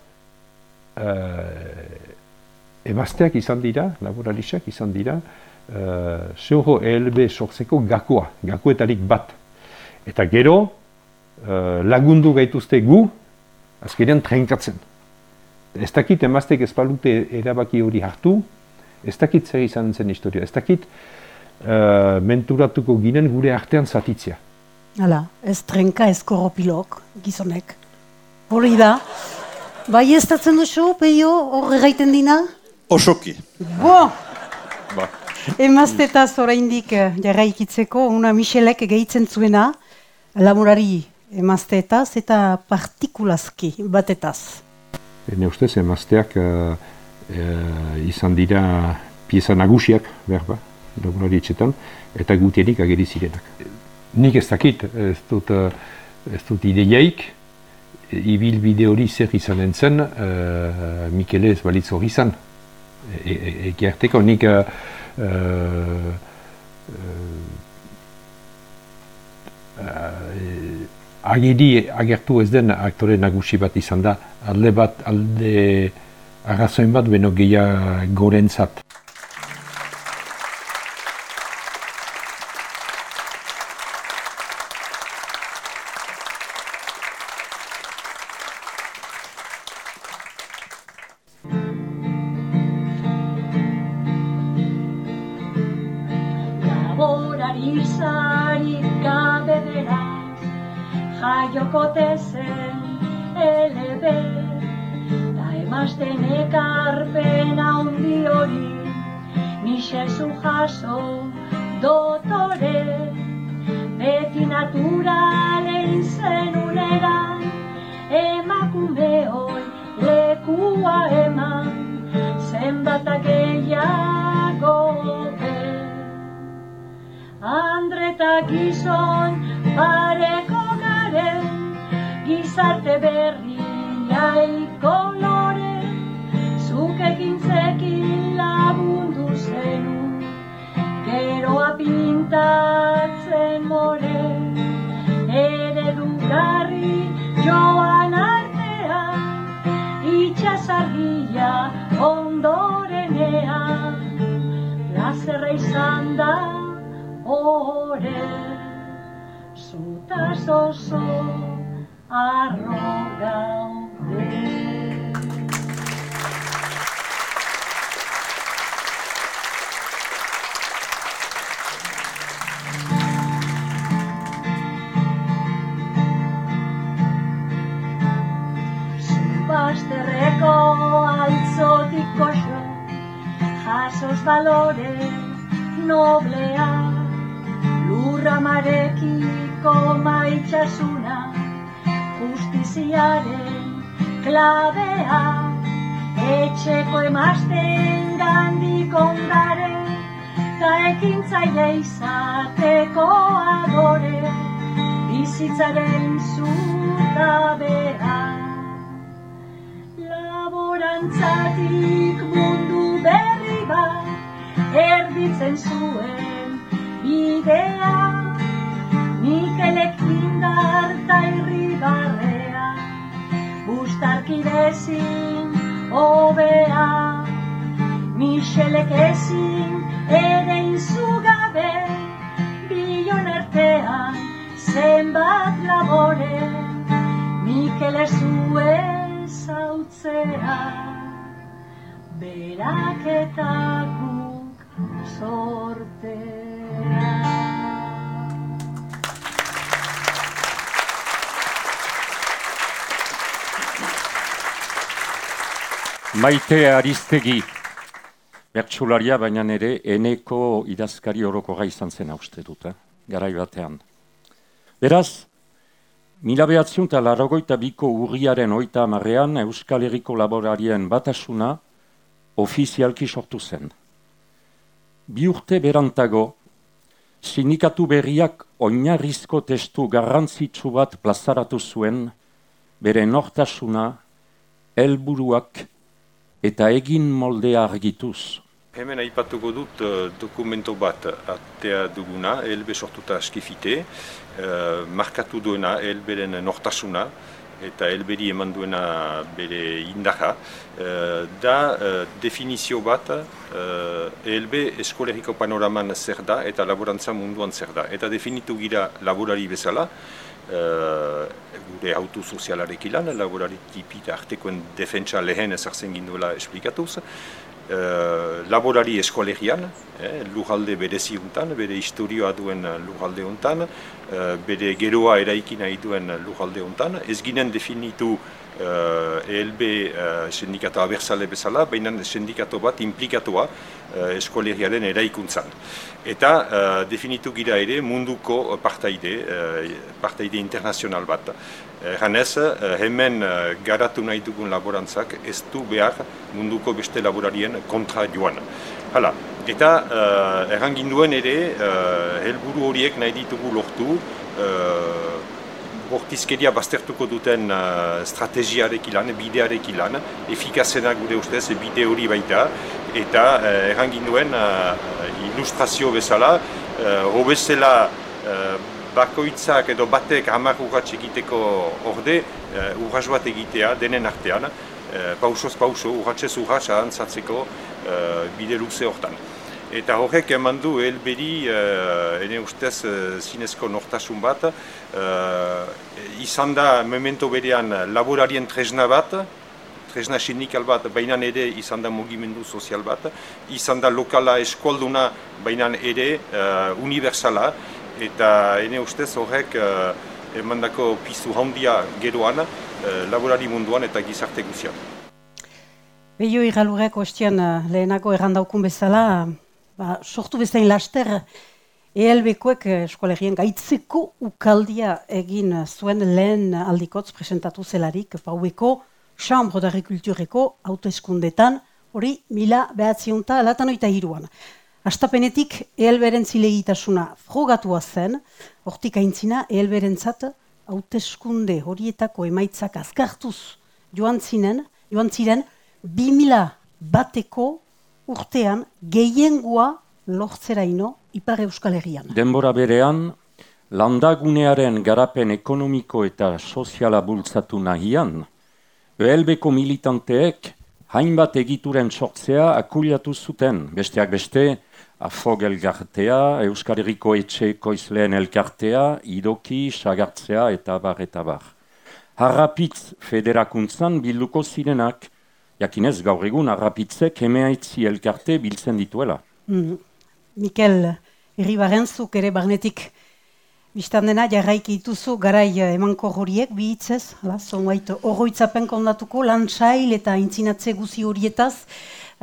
emazteak izan dira, laboralisak izan dira, uh, zeuro ELB sortzeko gakoa, gakoetarik bat. Eta gero, uh, lagundu gaituzte gu, azkenean trenkatzen. Ez dakit emaztek ezpalute erabaki hori hartu, ez dakit zer izan zen historia, ez dakit uh, menturatuko ginen gure artean zatitzea. Hala, ez trenka ez korropilok, gizonek. Hori da. Bai ez duzu, peio, hor gaiten dina? Osoki. Bo! Ba. Emaztetaz oraindik eh, jarraikitzeko, una Michelek gehitzen zuena, lamurari emaztetaz eta partikulazki batetaz. Ene ustez, emazteak uh, izan dira pieza nagusiak, behar ba, lamurari etxetan, eta gutienik ageri zirenak. Nik ez dakit, ez dut, ez dut ideiaik, ibil bide hori zer izan entzen, uh, Mikele ez balitz hori izan. Eki e, e, nik uh, uh, ageri agertu ez den aktore nagusi bat izan da, alde bat, alde arrazoin bat beno gehiago gorentzat. Maite Aristegi, bertsularia baina ere eneko idazkari oroko gai izan zen uste dut, eh? garai batean. Beraz, mila behatziun eta larrogoita biko urriaren oita amarrean Euskal Herriko laborarien batasuna ofizialki sortu zen. Bi urte berantago, sindikatu berriak oinarrizko testu garrantzitsu bat plazaratu zuen, bere nortasuna, helburuak eta egin moldea argituz. Hemen aipatuko dut uh, dokumento bat atea duguna, elbe sortuta askifite, uh, markatu duena elberen nortasuna, eta elberi eman duena bere indaja, uh, da uh, definizio bat elbe eskoleriko panoraman zer da eta laborantza munduan zer da. Eta definitu gira laborari bezala, uh, gure auto sozialarek ilan, laborari tipita artekoen defentsa lehen ezartzen ginduela esplikatuz, uh, laborari eskolegian, eh, lujalde berezi untan, bere historioa duen lujalde untan, uh, bere geroa eraiki nahi duen lujalde untan, ez ginen definitu uh, ELB uh, sindikato abertzale bezala, baina sindikato bat implikatoa uh, eskolegiaren eraikuntzan. Eta uh, definitu gira ere munduko partaide, uh, partaide internazional bat. Janez, uh, hemen uh, garatu nahi dugun laborantzak ez du behar munduko beste laborarien kontra joan. Hala, eta uh, erranginduen ere, uh, helburu horiek nahi ditugu lortu, uh, bortizkeria baztertuko duten uh, strategiarek ilan, bidearek ilan, efikazena gure ustez, bide hori baita, eta uh, erranginduen uh, ilustrazio bezala, uh, hobezela uh, bakoitzak edo batek hamar urratx egiteko orde, uh, urratx bat egitea denen artean, uh, pausoz pauso, urratxez urratx ahantzatzeko uh, bide luze hortan. Eta horrek eman du helberi, uh, ene ustez, uh, zinezko nortasun bat, uh, izan da memento berean laborarien tresna bat, tresna sindikal bat, baina ere izan da mugimendu sozial bat, izan da lokala eskualduna, baina ere uh, universala, eta ene ustez horrek uh, emandako pizu handia geroan, uh, laborari munduan eta gizarte guzian. Behio irralurek ostian lehenako errandaukun bezala, ba, sortu bezain laster ELB-koek eskolegien gaitzeko ukaldia egin zuen lehen aldikotz presentatu zelarik paueko Chambre d'Agricultureko hauteskundetan hori mila behatziunta latan oita hiruan. Astapenetik ELBeren zilegitasuna frogatua zen, hortik aintzina ELBeren zat hauteskunde horietako emaitzak azkartuz joan zinen, joan ziren, bi mila bateko urtean gehiengoa lortzeraino Ipar Euskal Herrian. Denbora berean, landagunearen garapen ekonomiko eta soziala bultzatu nahian, ELBeko militanteek hainbat egituren sortzea akuliatu zuten, besteak beste, Afog elgartea, Euskal Herriko etxe koizleen elkartea, idoki, sagartzea eta bar eta bar. Harrapitz federakuntzan bilduko zirenak, jakinez gaur egun harrapitzek emeaitzi elkarte biltzen dituela. Mm. Mikel, Irribarrenzuk ere barnetik biztan dena jarraiki dituzu garai emanko horiek bihitzez, zonbait horroitzapen kondatuko, lan sail eta intzinatze guzi horietaz,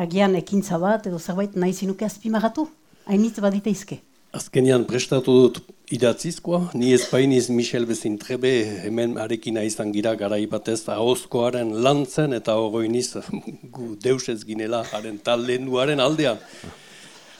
agian ekintza bat edo zerbait nahi zinuke azpimagatu, hainitz badite izke. Azkenean prestatu dut idatzizkoa, ni ez bainiz Michel bezin trebe hemen arekin izan gira garai batez ahozkoaren lantzen eta horroiniz gu deus ez ginela haren taldenduaren aldean.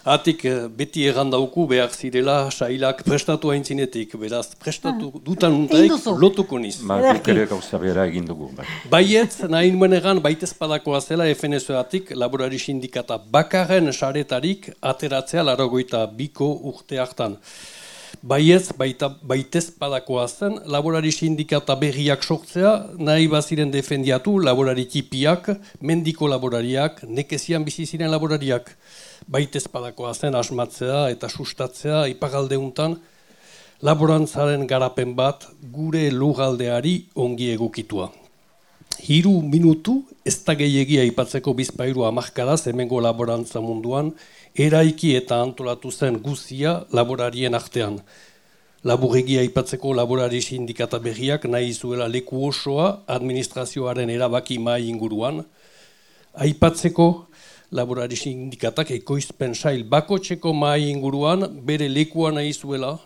Atik eh, beti egan dauku behar zirela sailak prestatu haintzinetik, beraz prestatu ah. dutan untaik lotuko niz. Ba, ere gauza bera egin dugu. Bai. Baiet, nahi nuen egan, baitez padakoa zela FNSO-atik laborari sindikata bakarren saretarik ateratzea laragoita biko urte hartan. Baiez, baita, baitez padakoa zen, laborari sindikata berriak sortzea, nahi baziren defendiatu laborari tipiak, mendiko laborariak, nekezian bizi ziren laborariak baitez padakoa zen asmatzea eta sustatzea ipagaldeuntan laborantzaren garapen bat gure lugaldeari ongi egukitua. Hiru minutu ez da gehiagia aipatzeko bizpairu amarkadaz hemengo laborantza munduan, eraiki eta antolatu zen guzia laborarien artean. Laburregia aipatzeko laborari sindikata berriak nahi zuela leku osoa administrazioaren erabaki mai inguruan. Aipatzeko laborari sindikatak ekoizpen sail bakotxeko mai inguruan bere lekua nahi zuela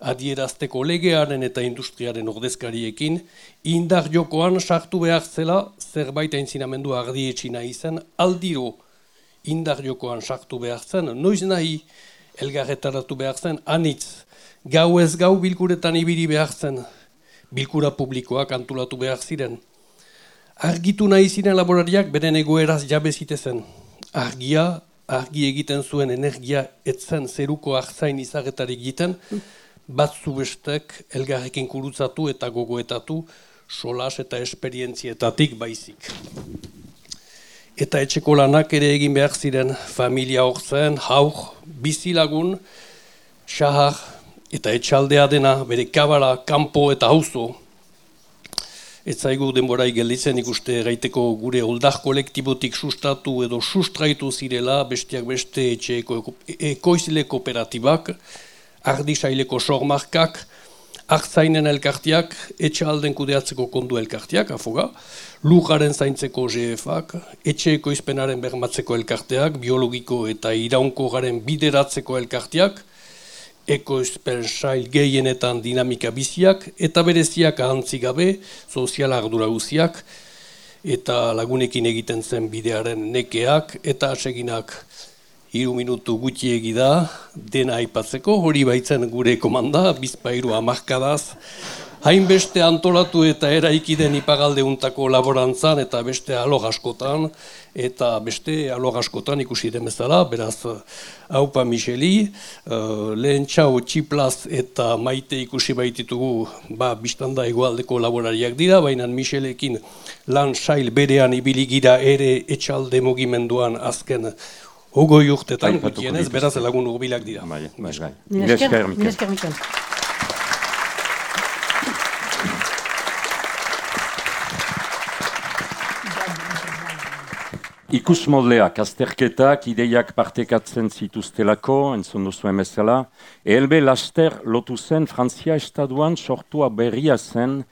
adierazteko legearen eta industriaren ordezkariekin indar jokoan sartu behar zela zerbait aintzinamendu ardietxi nahi zen aldiro. Indar jokoan sartu behar zen noiz nahi elgarretaratu behar zen anitz gau ez gau bilkuretan ibili behar zen bilkura publikoak antulatu behar ziren. Argitu nahi ziren laborariak beren egoeraz jabe zitezen argia, argi egiten zuen energia etzen zeruko arzain izagetarik egiten, batzu bestek elgarrekin kurutzatu eta gogoetatu solas eta esperientzietatik baizik. Eta etxeko lanak ere egin behar ziren familia horzen, haur, bizilagun, xahar eta etxaldea dena bere kabara, kanpo eta hauzo ez zaigu denborai gelditzen ikuste gaiteko gure oldar kolektibotik sustatu edo sustraitu zirela besteak beste etxeeko ekoizile kooperatibak, ardi saileko sormarkak, hartzainen elkartiak, etxe alden kudeatzeko kondu elkartiak, afoga, lujaren zaintzeko GF-ak, etxe bermatzeko elkarteak, biologiko eta iraunko garen bideratzeko elkartiak, ekoizpen sail gehienetan dinamika biziak, eta bereziak ahantzi gabe, sozial ardura guziak, eta lagunekin egiten zen bidearen nekeak, eta aseginak hiru minutu gutxi egida, dena aipatzeko, hori baitzen gure komanda, bizpairu amarkadaz, hainbeste antolatu eta eraiki den ipagalde untako laborantzan eta beste alog askotan, eta beste alog askotan ikusi den bezala, beraz, haupa Micheli, uh, lehen txau txiplaz eta maite ikusi baititugu, ba, biztanda egualdeko laborariak dira, baina Michelekin lan sail berean ibili gira ere etxalde mugimenduan azken Ogoi urtetan, gutienez, beraz lagun urbilak dira. Bai, bai, bai. Milesker, Mikel. Ikus moldeak, azterketak, ideiak partekatzen zituztelako, entzun duzu emezela, ELB laster lotu zen Frantzia Estaduan sortua berria zen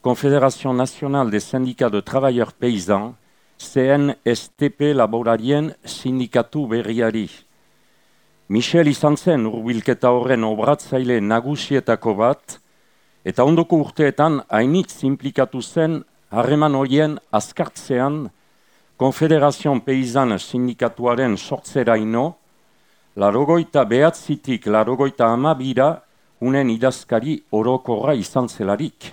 Confédération Nationale des Syndicats de Travailleurs Paysans, CNSTP laborarien sindikatu berriari. Michel izan zen urbilketa horren obratzaile nagusietako bat, eta ondoko urteetan hainitz implikatu zen harreman horien azkartzean Konfederazion Peizan sindikatuaren sortzeraino, larogoita behatzitik larogoita amabira unen idazkari orokorra izan zelarik.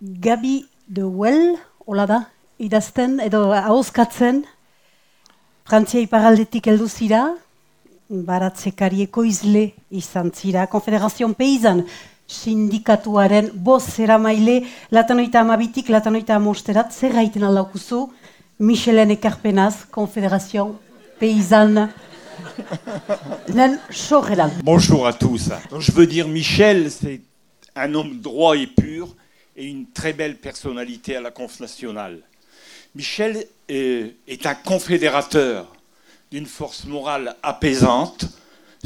Gabi de Well, hola da, idazten edo hauskatzen, Frantzia iparaldetik heldu zira, baratzekari ekoizle izan zira, Konfederazion Peizan sindikatuaren boz zera maile, latanoita amabitik, latanoita amosterat, zer gaiten aldaukuzu, Michelen ekarpenaz, Konfederazion Peizan Nen sorrelan. Bonjour à tous. Je veux dire, Michel, c'est un homme droit et pur et une très belle personnalité à la conf nationale. Michel est, est un confédérateur d'une force morale apaisante,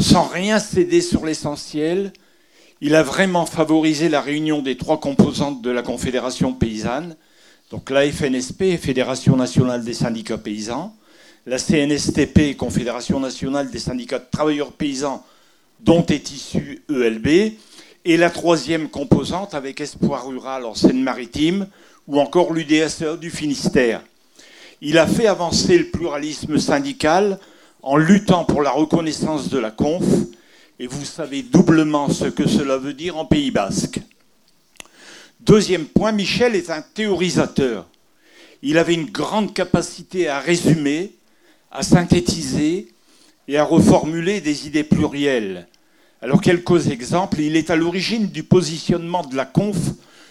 sans rien céder sur l'essentiel. Il a vraiment favorisé la réunion des trois composantes de la Confédération paysanne, donc la FNSP, Fédération nationale des syndicats paysans, la CNSTP, Confédération nationale des syndicats de travailleurs paysans, dont est issue ELB, et la troisième composante avec Espoir Rural en Seine-Maritime, ou encore l'UDSE du Finistère. Il a fait avancer le pluralisme syndical en luttant pour la reconnaissance de la conf, et vous savez doublement ce que cela veut dire en Pays basque. Deuxième point, Michel est un théorisateur. Il avait une grande capacité à résumer, à synthétiser et à reformuler des idées plurielles. Alors quelques exemples, il est à l'origine du positionnement de la conf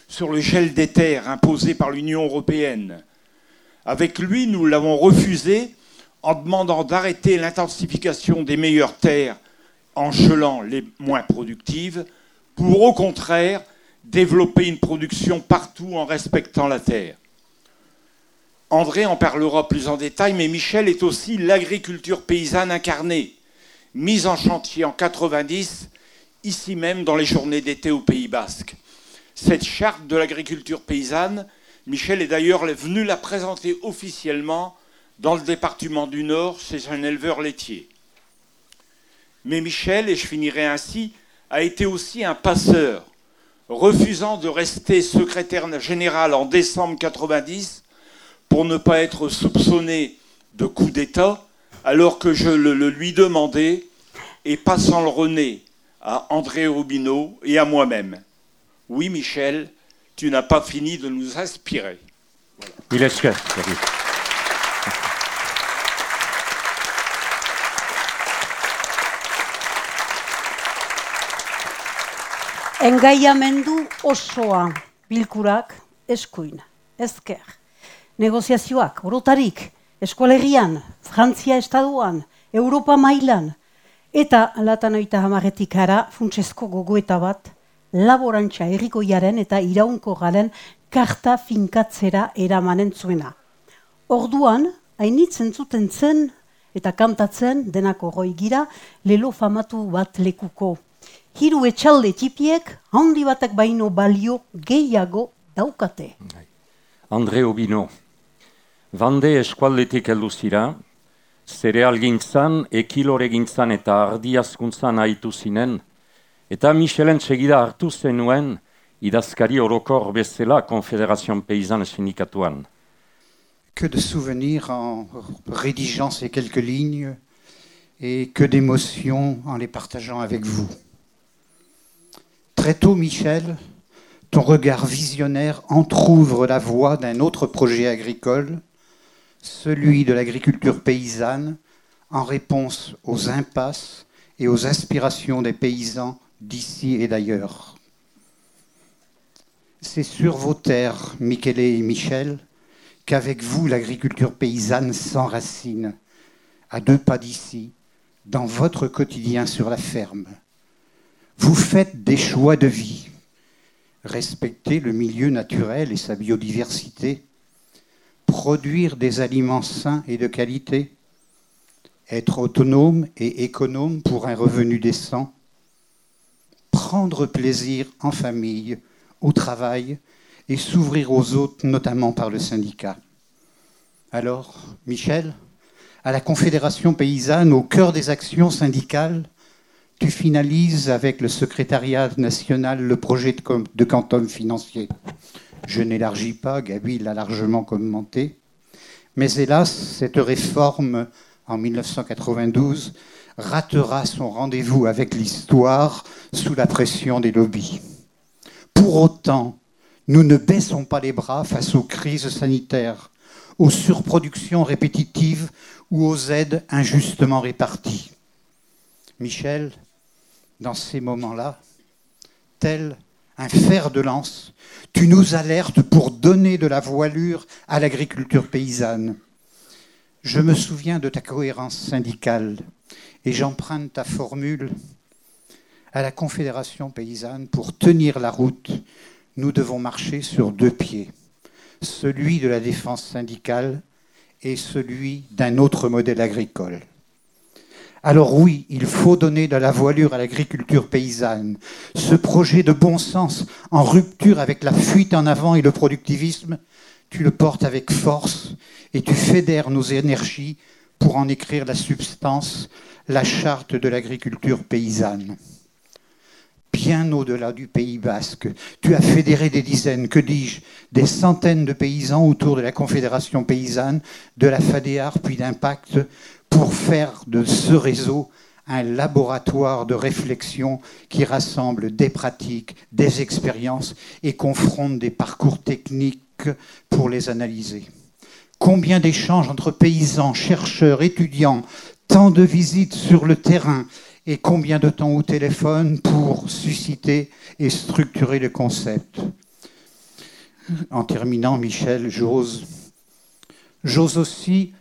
sur le gel des terres imposé par l'Union européenne. Avec lui, nous l'avons refusé en demandant d'arrêter l'intensification des meilleures terres en gelant les moins productives, pour au contraire développer une production partout en respectant la terre. André en parlera plus en détail, mais Michel est aussi l'agriculture paysanne incarnée, mise en chantier en 90, ici même dans les journées d'été au Pays Basque. Cette charte de l'agriculture paysanne, Michel est d'ailleurs venu la présenter officiellement dans le département du Nord chez un éleveur laitier. Mais Michel, et je finirai ainsi, a été aussi un passeur, refusant de rester secrétaire général en décembre 90 pour ne pas être soupçonné de coup d'État, alors que je le, lui demandais, et passant le rené à André Robineau et à moi-même. Oui, Michel, tu n'as pas fini de nous inspirer. Engaiamendu osoa bilkurak eskuin, ezker. Negoziazioak, orotarik, eskualerian, Frantzia estaduan, Europa mailan, eta latanoita hamaretik ara funtsezko gogoeta bat, laborantza errikoiaren eta iraunko garen karta finkatzera eramanen zuena. Orduan, hainitzen zuten zen eta kantatzen denako goi gira lelo famatu bat lekuko. Hiru etxalde txipiek handi batak baino balio gehiago daukate. Andre Obino, bande eskualdetik heldu zira, zerealgintzan, ekiloregintzan eta ardiazkuntzan aitu zinen, eta Michelen segida hartu zenuen idazkari orokor bezala Konfederazion Paysanne sindikatuan. Que de souvenirs en rédigeant ces quelques lignes et que d'émotions en les partageant avec vous. Très tôt, Michel, ton regard visionnaire entr'ouvre la voie d'un autre projet agricole, celui de l'agriculture paysanne, en réponse aux impasses et aux aspirations des paysans d'ici et d'ailleurs. C'est sur vos terres, Michele et Michel, qu'avec vous l'agriculture paysanne s'enracine, à deux pas d'ici, dans votre quotidien sur la ferme. Vous faites des choix de vie. Respecter le milieu naturel et sa biodiversité, produire des aliments sains et de qualité, être autonome et économe pour un revenu décent, prendre plaisir en famille, au travail et s'ouvrir aux autres, notamment par le syndicat. Alors, Michel, à la Confédération paysanne, au cœur des actions syndicales, tu finalises avec le secrétariat national le projet de, quantum financier. Je n'élargis pas, Gabi l'a largement commenté. Mais hélas, cette réforme en 1992 ratera son rendez-vous avec l'histoire sous la pression des lobbies. Pour autant, nous ne baissons pas les bras face aux crises sanitaires, aux surproductions répétitives ou aux aides injustement réparties. Michel, dans ces moments-là, tel un fer de lance, tu nous alertes pour donner de la voilure à l'agriculture paysanne. Je me souviens de ta cohérence syndicale et j'emprunte ta formule à la Confédération paysanne pour tenir la route. Nous devons marcher sur deux pieds, celui de la défense syndicale et celui d'un autre modèle agricole. Alors oui, il faut donner de la voilure à l'agriculture paysanne. Ce projet de bon sens, en rupture avec la fuite en avant et le productivisme, tu le portes avec force et tu fédères nos énergies pour en écrire la substance, la charte de l'agriculture paysanne. Bien au-delà du Pays basque, tu as fédéré des dizaines, que dis-je, des centaines de paysans autour de la Confédération paysanne, de la FADEAR puis d'Impact pour faire de ce réseau un laboratoire de réflexion qui rassemble des pratiques, des expériences et confronte des parcours techniques pour les analyser. Combien d'échanges entre paysans, chercheurs, étudiants, tant de visites sur le terrain et combien de temps au téléphone pour susciter et structurer le concept? En terminant, Michel, j'ose, j'ose aussi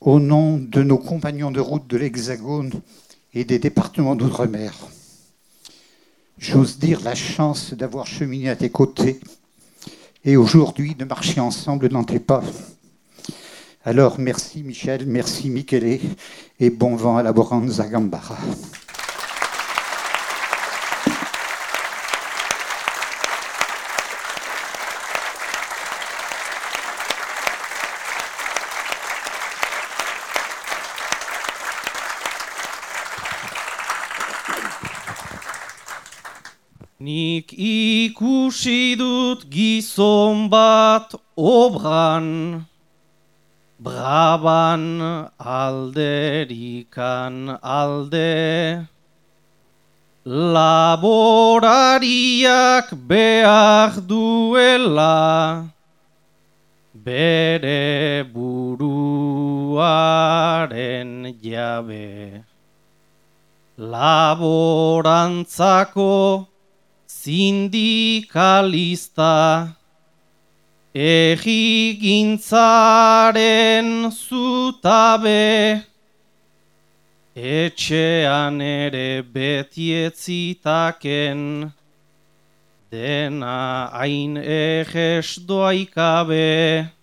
au nom de nos compagnons de route de l'Hexagone et des départements d'outre-mer. J'ose dire la chance d'avoir cheminé à tes côtés et aujourd'hui de marcher ensemble dans tes pas. Alors merci Michel, merci Michele et bon vent à la Boranza Gambara. Nik ikusi dut gizon bat obran, braban alderikan alde. Laborariak behar duela, bere buruaren jabe. Laborantzako sindikalista Egigintzaren zutabe Etxean ere betietzitaken Dena hain eges doaikabe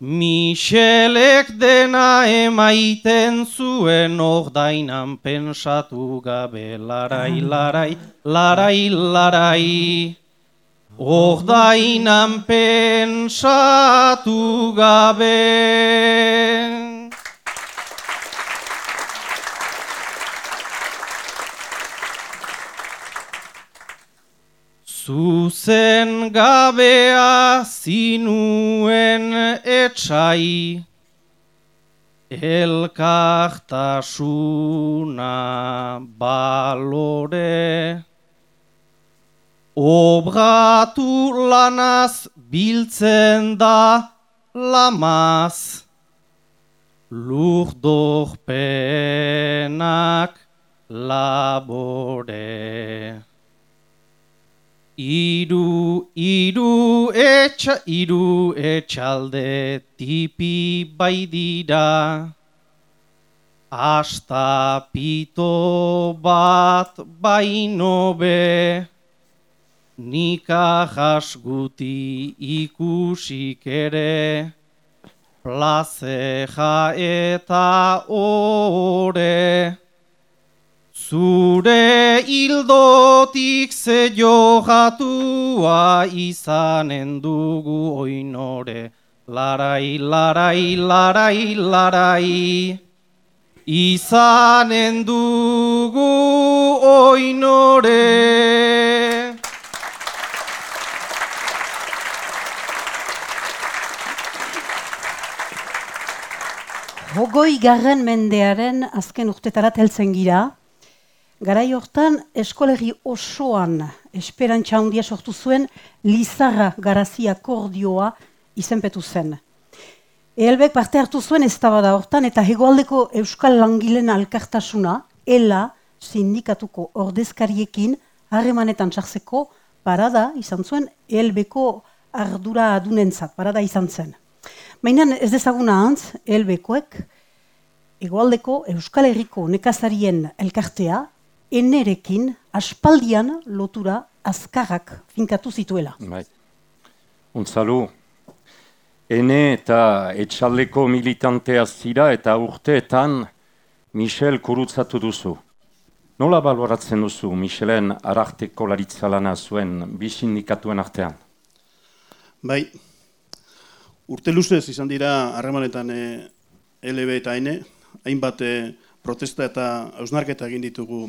Michelek dena emaiten zuen ordainan pensatu gabe larai larai larai larai. Ordainan pensatu gabe Zuzen gabea zinuen etxai, elkartasuna balore. Obratu lanaz biltzen da lamaz, lurdorpenak labore. Iru, iru, etxa, iru, etxalde, tipi bai dira. Asta pito bat baino be, nika jasguti ikusik ere, plazeja eta ore. Zure hildotik ze jogatua izanen dugu oinore, Larai, larai, larai, larai, izanen dugu oinore. Hogoi garren mendearen azken urtetarat heltzen gira, garai hortan eskolegi osoan esperantza handia sortu zuen Lizarra Garazia Kordioa izenpetu zen. Elbek parte hartu zuen ez hortan eta hegoaldeko Euskal Langilen alkartasuna, ela sindikatuko ordezkariekin harremanetan txartzeko parada izan zuen Elbeko ardura adunentzat, parada izan zen. Baina ez dezaguna antz, elbekoek, egoaldeko Euskal Herriko nekazarien elkartea, enerekin aspaldian lotura azkarrak finkatu zituela. Bai. Untzalu, ene eta etxaldeko militantea zira eta urteetan Michel kurutzatu duzu. Nola baloratzen duzu Michelen ararteko laritzalana zuen bisindikatuen artean? Bai, urte luzez izan dira harremanetan e, LB eta N, hainbat e, protesta eta hausnarketa egin ditugu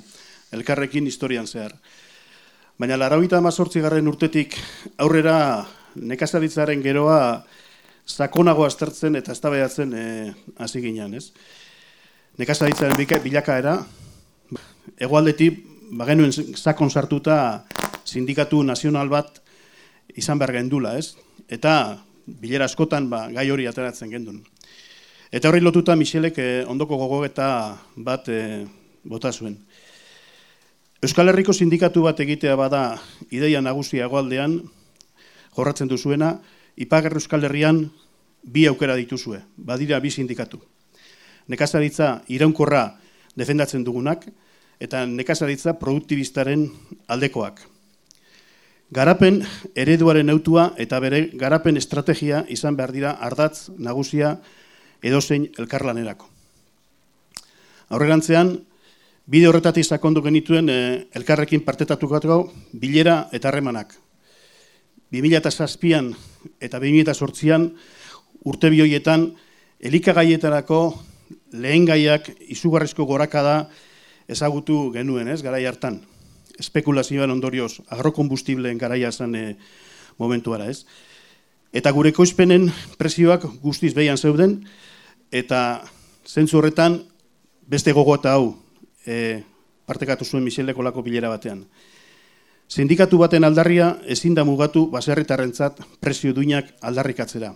elkarrekin historian zehar. Baina larabita amazortzi garren urtetik aurrera nekazaritzaren geroa sakonago aztertzen eta eztabaidatzen e, hasi ginean, ez? Nekazaritzaren bilakaera, egualdetik, bagenuen sakon sartuta sindikatu nazional bat izan behar gendula, ez? Eta bilera askotan ba, gai hori ateratzen gendun. Eta horri lotuta Michelek eh, ondoko gogogeta bat eh, bota zuen. Euskal Herriko sindikatu bat egitea bada ideia nagusia egoaldean, jorratzen duzuena, Ipager Euskal Herrian bi aukera dituzue, badira bi sindikatu. Nekazaritza iraunkorra defendatzen dugunak, eta nekazaritza produktibistaren aldekoak. Garapen ereduaren autua eta bere garapen estrategia izan behar dira ardatz nagusia edozein elkarlanerako. Aurrerantzean, bide horretatik sakondu genituen e, elkarrekin partetatuko bilera eta harremanak. 2007an eta 2008an urte bioietan elikagaietarako lehen gaiak izugarrizko gorakada ezagutu genuen, ez, garai hartan espekulazioan ondorioz agrokombustibleen garaia zen e, momentuara, ez? Eta gure koizpenen presioak guztiz behian zeuden, eta zentzu horretan beste gogo eta hau e, partekatu zuen Micheleko lako bilera batean. Sindikatu baten aldarria ezin da mugatu baserritarrentzat presio duinak aldarrikatzera.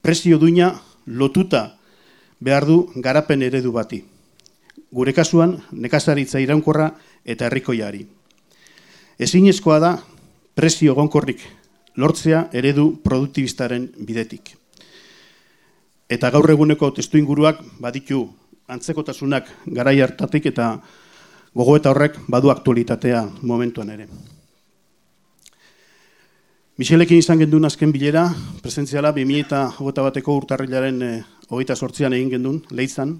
Presio duina lotuta behar du garapen eredu bati. Gure kasuan, nekazaritza iraunkorra eta herrikoiari. Ezinezkoa da presio gonkorrik lortzea eredu produktibistaren bidetik. Eta gaur eguneko testu inguruak baditu antzekotasunak garai hartatik eta gogo eta horrek badu aktualitatea momentuan ere. Michelekin izan gendun azken bilera, presentziala 2008 bateko urtarrilaren e, hogeita sortzian egin gendun, lehitzan,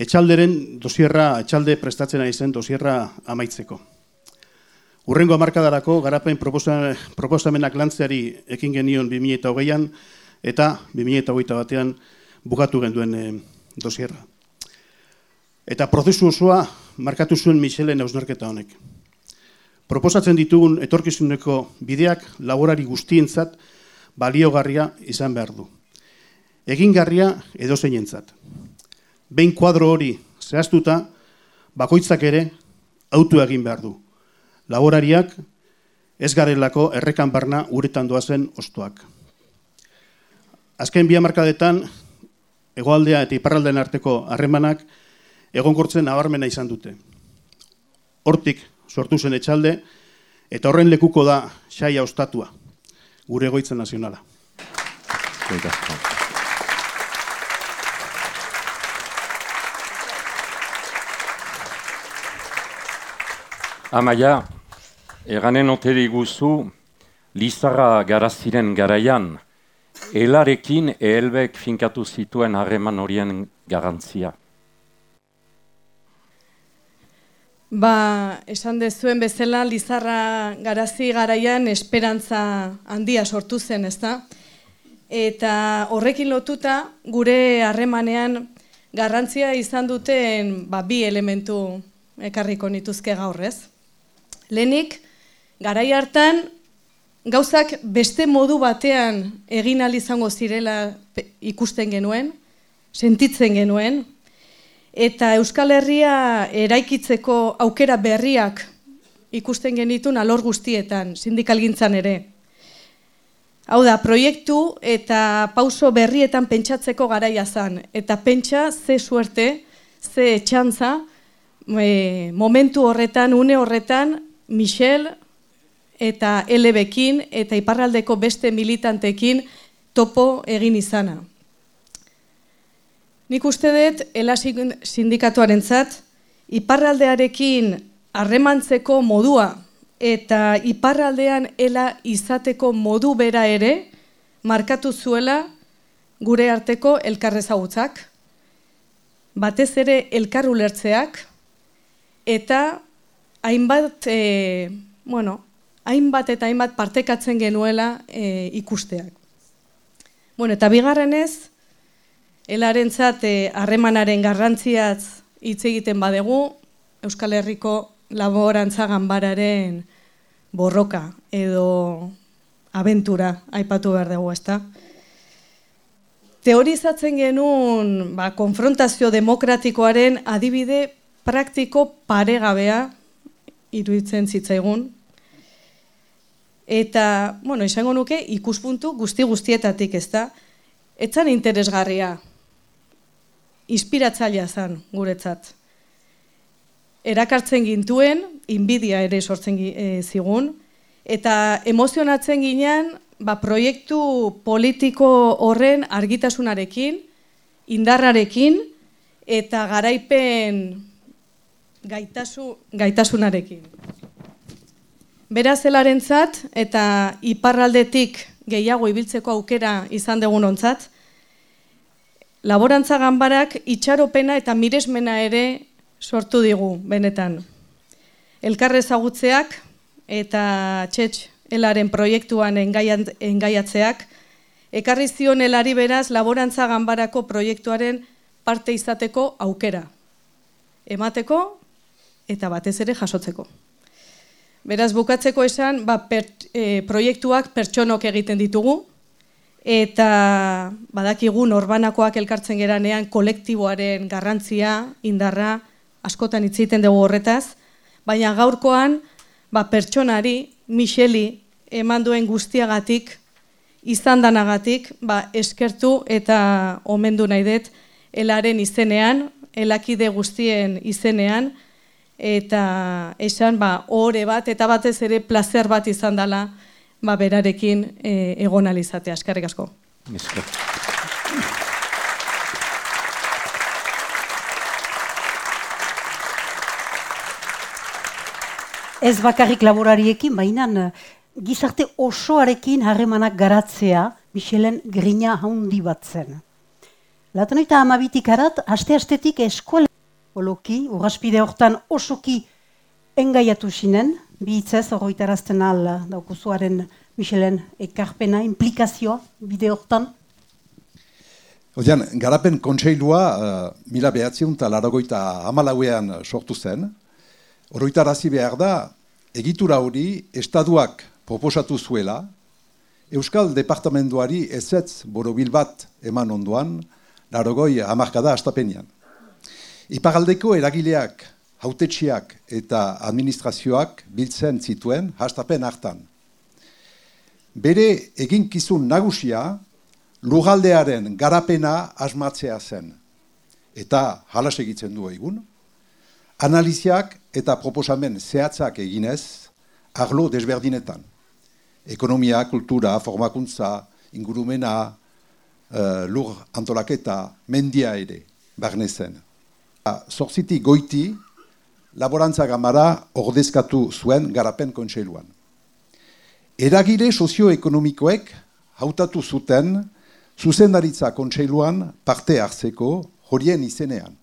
etxalderen dosierra, etxalde prestatzen ari zen dosierra amaitzeko. Urrengo amarkadarako garapen proposamenak lantzeari ekin genion 2008an eta 2008 batean bukatu genduen e, dosierra. Eta prozesu osoa markatu zuen Michelen eusnarketa honek. Proposatzen ditugun etorkizuneko bideak laborari guztientzat baliogarria izan behar du. Egingarria edo zeinentzat behin kuadro hori zehaztuta, bakoitzak ere autu egin behar du. Laborariak ez garelako errekan barna uretan doazen ostoak. Azken bi hamarkadetan, egoaldea eta iparraldean arteko harremanak egonkortzen nabarmena izan dute. Hortik sortu zen etxalde, eta horren lekuko da xaia ostatua, gure egoitzen nazionala. Amaia, eganen ote diguzu, Lizarra garaziren garaian, elarekin ehelbek finkatu zituen harreman horien garantzia. Ba, esan dezuen bezala, Lizarra garazi garaian esperantza handia sortu zen, ez da? eta horrekin lotuta gure harremanean garrantzia izan duten ba, bi elementu ekarriko nituzke gaur ez. Lehenik, garai hartan gauzak beste modu batean egin izango zirela ikusten genuen, sentitzen genuen, eta Euskal Herria eraikitzeko aukera berriak ikusten genitun alor guztietan, sindikalgintzan ere. Hau da, proiektu eta pauso berrietan pentsatzeko garaia zan. Eta pentsa, ze suerte, ze txantza, e, momentu horretan, une horretan, Michel eta Elebekin eta iparraldeko beste militantekin topo egin izana. Nik uste dut, ela sindikatuaren zat, iparraldearekin harremantzeko modua eta iparraldean ela izateko modu bera ere markatu zuela gure arteko elkarrezagutzak, batez ere elkar ulertzeak, eta hainbat, e, bueno, hainbat eta hainbat partekatzen genuela e, ikusteak. Bueno, eta bigarrenez, elaren zate harremanaren garrantziaz hitz egiten badegu, Euskal Herriko laborantza ganbararen borroka edo abentura aipatu behar dugu, ezta? Teorizatzen genuen ba, konfrontazio demokratikoaren adibide praktiko paregabea iruditzen zitzaigun. Eta, bueno, izango nuke ikuspuntu guzti guztietatik, ezta? Etzan interesgarria, inspiratzailea zen guretzat erakartzen gintuen, inbidia ere sortzen e, zigun, eta emozionatzen ginen, ba, proiektu politiko horren argitasunarekin, indarrarekin, eta garaipen gaitasu, gaitasunarekin. Beraz zelaren zat, eta iparraldetik gehiago ibiltzeko aukera izan dugun ontzat, laborantza ganbarak itxaropena eta miresmena ere sortu digu, benetan. Elkarre ezagutzeak eta txetx elaren proiektuan engaiatzeak, ekarri zion elari beraz laborantza ganbarako proiektuaren parte izateko aukera. Emateko eta batez ere jasotzeko. Beraz, bukatzeko esan, ba, per, e, proiektuak pertsonok egiten ditugu, eta badakigu norbanakoak elkartzen geranean kolektiboaren garrantzia, indarra, askotan hitz egiten dugu horretaz, baina gaurkoan ba, pertsonari, Micheli, eman duen guztiagatik, izan danagatik, ba, eskertu eta omendu nahi dut, elaren izenean, elakide guztien izenean, eta esan ba, ore bat, eta batez ere placer bat izan dela, ba, berarekin e, egon alizatea. Eskerrik asko. ez bakarrik laborariekin, baina eh, gizarte osoarekin harremanak garatzea Michelen grina haundi bat zen. Laten oita amabitik arat, aste-astetik eskola oloki, urraspide hortan osoki engaiatu zinen, bi hitzez horretarazten al daukuzuaren Michelen ekarpena, implikazioa bide hortan. Odean, garapen kontseilua uh, mila behatziun eta laragoita amalauean sortu zen. Oroitarazi behar da, egitura hori estaduak proposatu zuela, Euskal Departamentuari ezetz borobil bat eman onduan, larogoi amarkada astapenian. Iparaldeko eragileak, hautetxiak eta administrazioak biltzen zituen hastapen hartan. Bere eginkizun nagusia lugaldearen garapena asmatzea zen. Eta halas egitzen du egun, analiziak eta proposamen zehatzak eginez, arlo desberdinetan. Ekonomia, kultura, formakuntza, ingurumena, uh, lur antolaketa, mendia ere, barnezen. Zortziti goiti, laborantza gamara ordezkatu zuen garapen kontseiluan. Eragile sozioekonomikoek hautatu zuten zuzendaritza kontseiluan parte hartzeko horien izenean.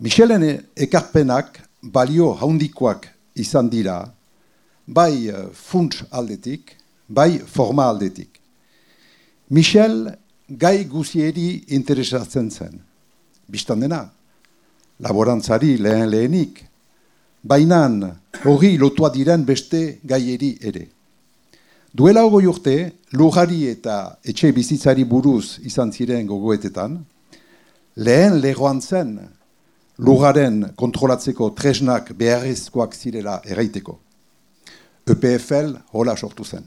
Michelen ekarpenak balio haundikoak izan dira, bai eh, funts aldetik, bai forma aldetik. Michel gai guzieri interesatzen zen. Bistan dena, laborantzari lehen lehenik, bainan hori lotua diren beste gaieri ere. Duela hogoi urte, lujari eta etxe bizitzari buruz izan ziren gogoetetan, lehen legoan zen lugaren kontrolatzeko tresnak beharrezkoak zirela erraiteko. EPFL hola sortu zen.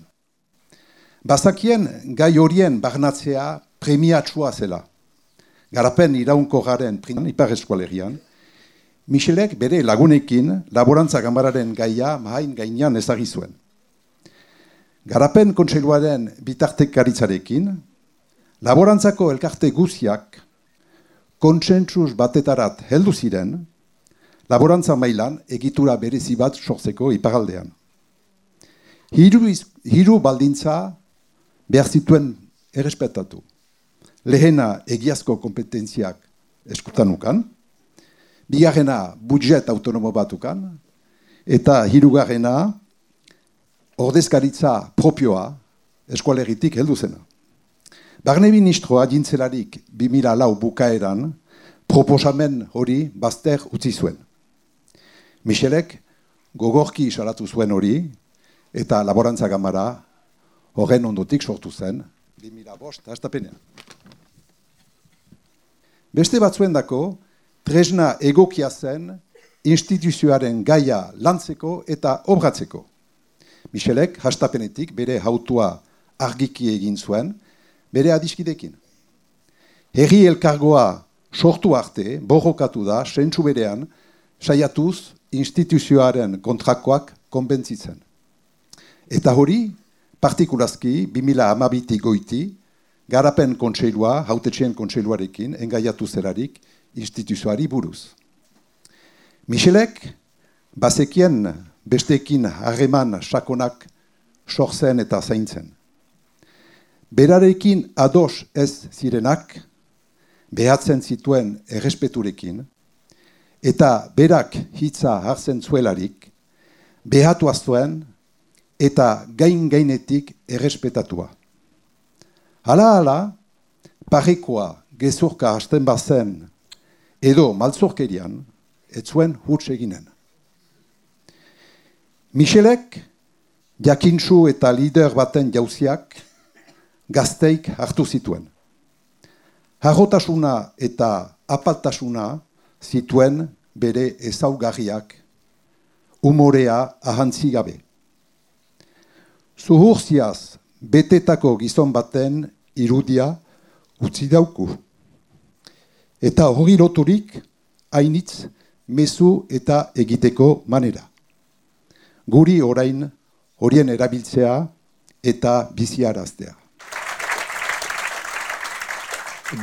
Bazakien gai horien barnatzea premiatsua zela. Garapen iraunko garen ipar eskualerian, Michelek bere lagunekin laborantza gambararen gaia mahain gainean ezagizuen. Garapen kontseiluaren bitartekaritzarekin, laborantzako elkarte guziak kontsentsuz batetarat heldu ziren, laborantza mailan egitura berezi bat sortzeko ipagaldean. Hiru, hiru baldintza behar zituen errespetatu. Lehena egiazko kompetentziak eskutanukan, bigarrena budget autonomo batukan, eta hirugarrena ordezkaritza propioa eskualeritik heldu zena. Barne ministroa jintzelarik 2000 lau bukaeran proposamen hori bazter utzi zuen. Michelek gogorki salatu zuen hori eta laborantza gamara horren ondotik sortu zen 2000 bost, astapenean. Beste batzuen dako, tresna egokia zen instituzioaren gaia lantzeko eta obratzeko. Michelek hastapenetik bere hautua argiki egin zuen, bere adiskidekin. Herri elkargoa sortu arte, borrokatu da, sentsu berean, saiatuz instituzioaren kontrakoak konbentzitzen. Eta hori, partikulazki, 2000 amabitik goiti, garapen kontseilua, hautetxeen kontseiluarekin, engaiatu zerarik instituzioari buruz. Michelek, bazekien bestekin harreman sakonak sortzen eta zaintzen. Berarekin ados ez zirenak, behatzen zituen errespeturekin, eta berak hitza hartzen zuelarik, behatu aztuen eta gain gainetik errespetatua. Hala hala, parekoa gezurka hasten bazen edo maltzorkerian, ez zuen huts eginen. Michelek, jakintzu eta lider baten jauziak, gazteik hartu zituen. Harrotasuna eta apaltasuna zituen bere ezaugarriak, umorea ahantzi gabe. Zuhurziaz betetako gizon baten irudia utzi dauku. Eta hori loturik hainitz mezu eta egiteko manera. Guri orain horien erabiltzea eta biziaraztea.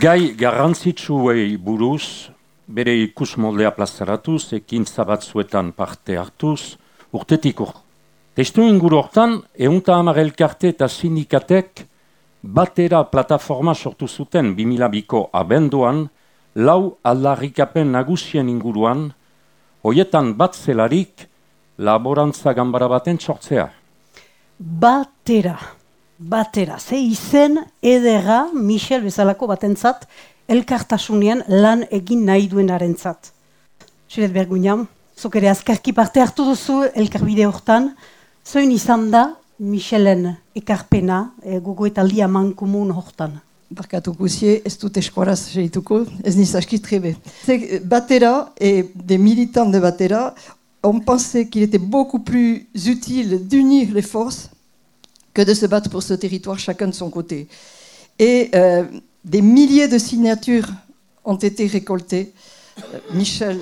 Gai garrantzitsuei buruz, bere ikus moldea plazaratuz, ekin zabatzuetan parte hartuz, urtetik ur. Testu inguru hortan, eunta hamar elkarte eta sindikatek batera plataforma sortu zuten 2002ko abenduan, lau aldarrikapen nagusien inguruan, hoietan bat zelarik laborantza gambara baten sortzea. Batera batera, ze izen edera Michel bezalako batentzat elkartasunean lan egin nahi duenaren zat. Zuret bergunean, zok ere azkarki parte hartu duzu elkarbide hortan, zoin izan da Michelen ekarpena e, gogoetaldia mankumun hortan. Barkatu guzie, ez dut eskoraz seituko, ez niz aski trebe. Batera, et des militants de Batera, on pensait qu'il était beaucoup plus utile d'unir les forces que de se battre pour ce territoire chacun de son côté. Et euh, des milliers de signatures ont été récoltées. Euh, Michel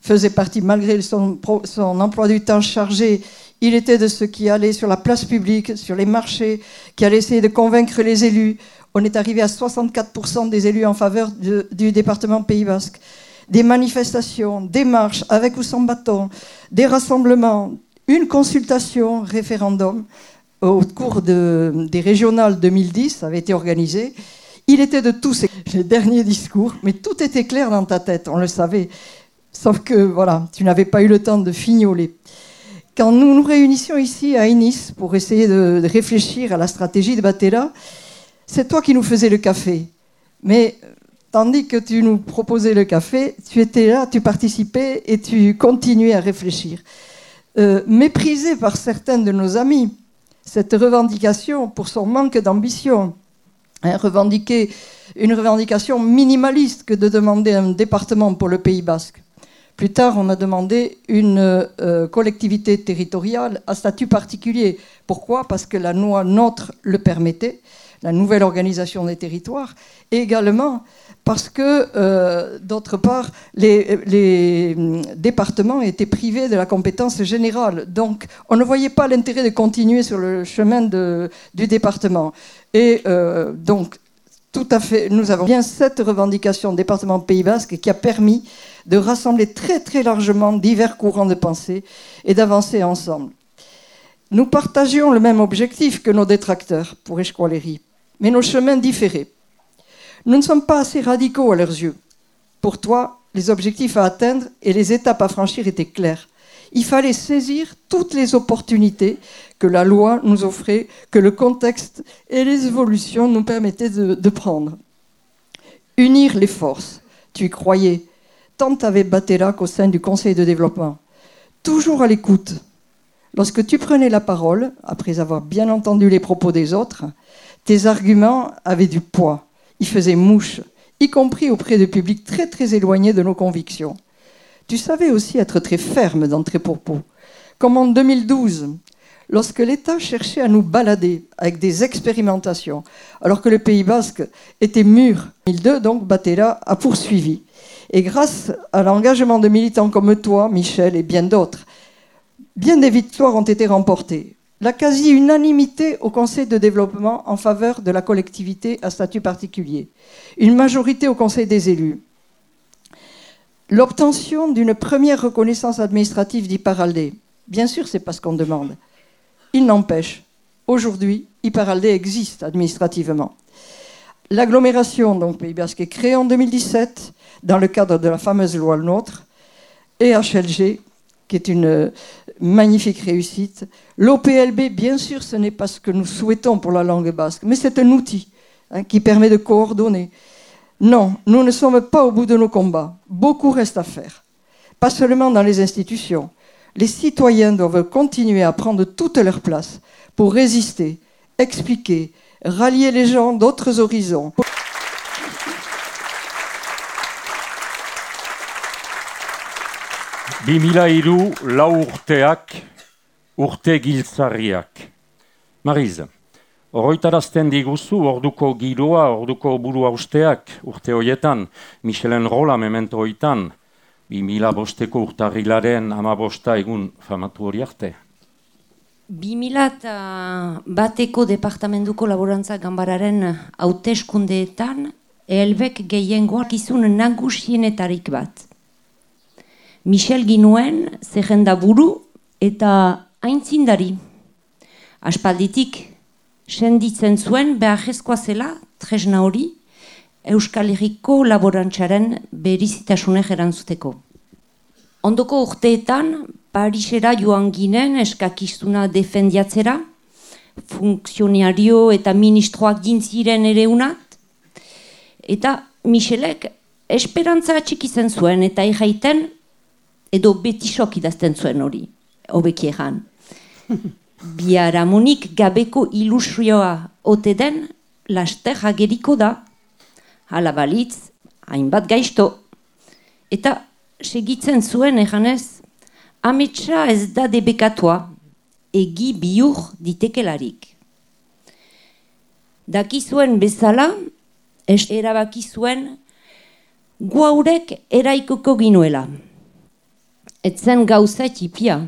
faisait partie, malgré son, son, emploi du temps chargé, il était de ceux qui allaient sur la place publique, sur les marchés, qui allaient essayer de convaincre les élus. On est arrivé à 64% des élus en faveur du département Pays Basque. Des manifestations, des marches avec ou sans bâton, des rassemblements, une consultation, référendum au cours de, des régionales 2010 avait été organisé. Il était de tous ces derniers discours, mais tout était clair dans ta tête, on le savait. Sauf que, voilà, tu n'avais pas eu le temps de fignoler. Quand nous nous réunissions ici à Inis pour essayer de, réfléchir à la stratégie de Batella, c'est toi qui nous faisais le café. Mais tandis que tu nous proposais le café, tu étais là, tu participais et tu continuais à réfléchir. Euh, méprisé par certains de nos amis, cette revendication pour son manque d'ambition, hein, revendiquer une revendication minimaliste que de demander un département pour le Pays basque. Plus tard, on a demandé une euh, collectivité territoriale à statut particulier. Pourquoi? Parce que la loi NOTRe le permettait, la nouvelle organisation des territoires, et également parce que, euh, d'autre part, les, hum, départements étaient privés de la compétence générale. Donc, on ne voyait pas l'intérêt de continuer sur le chemin du département. Et euh, donc, tout à fait, nous avons bien cette revendication département Pays Basque qui a permis de rassembler très très largement divers courants de pensée et d'avancer ensemble. Nous partagions le même objectif que nos détracteurs pour Esqualeri, mais nos chemins différaient. Nous ne sommes pas assez radicaux à leurs yeux. Pour toi, les objectifs à atteindre et les étapes à franchir étaient clairs. Il fallait saisir toutes les opportunités que la loi nous offrait, que le contexte et les évolutions nous permettaient de, prendre. Unir les forces, tu y croyais, tant avec Batera qu'au sein du Conseil de développement. Toujours à l'écoute. Lorsque tu prenais la parole, après avoir bien entendu les propos des autres, tes arguments avaient du poids. Ils faisaient mouche, y compris auprès de publics très très éloignés de nos convictions. Tu savais aussi être très ferme dans tes propos. Comme en 2012, lorsque l'État cherchait à nous balader avec des expérimentations, alors que le Pays basque était mûr. 2002, donc, Batera a poursuivi. Et grâce à l'engagement de militants comme toi, Michel, et bien d'autres, bien des victoires ont été remportées. La quasi-unanimité au Conseil de développement en faveur de la collectivité à statut particulier. Une majorité au Conseil des élus. L'obtention d'une première reconnaissance administrative d'Iparaldé. Bien sûr, c'est pas ce qu'on demande. Il n'empêche, aujourd'hui, Iparaldé existe administrativement. L'agglomération, donc Pays Basque, est créée en 2017 dans le cadre de la fameuse loi Le Nôtre, et HLG, qui est une magnifique réussite. L'OPLB, bien sûr, ce n'est pas ce que nous souhaitons pour la langue basque, mais c'est un outil hein, qui permet de coordonner. Non, nous ne sommes pas au bout de nos combats. Beaucoup reste à faire. Pas seulement dans les institutions. Les citoyens doivent continuer à prendre toute leur place pour résister, expliquer, rallier les gens d'autres horizons. Bi mila hiru oroitarazten diguzu orduko giroa, orduko burua usteak, urte hoietan, Michelen rola memento hoitan, bi mila bosteko urtarrilaren ama bosta egun famatu hori arte. 2000 bateko departamentuko laborantza gambararen hauteskundeetan, elbek gehiengoak izun nagusienetarik bat. Michel Ginuen zerrenda buru eta aintzindari. Aspalditik, senditzen zuen beharrezkoa zela, tresna hori, Euskal Herriko laborantzaren berizitasunek erantzuteko. Ondoko urteetan, Parisera joan ginen eskakiztuna defendiatzera, funtzionario eta ministroak gintziren ere unat, eta Michelek esperantza txikizen zuen eta irraiten edo beti sok idazten zuen hori, hobeki egan. Biaramunik gabeko ilusioa ote den, laster hageriko da, hala balitz, hainbat gaizto. Eta segitzen zuen eganez, ametsa ez da debekatua, egi biur ditekelarik. Daki zuen bezala, ez erabaki zuen, guaurek eraikoko ginuela etzen gauza txipia.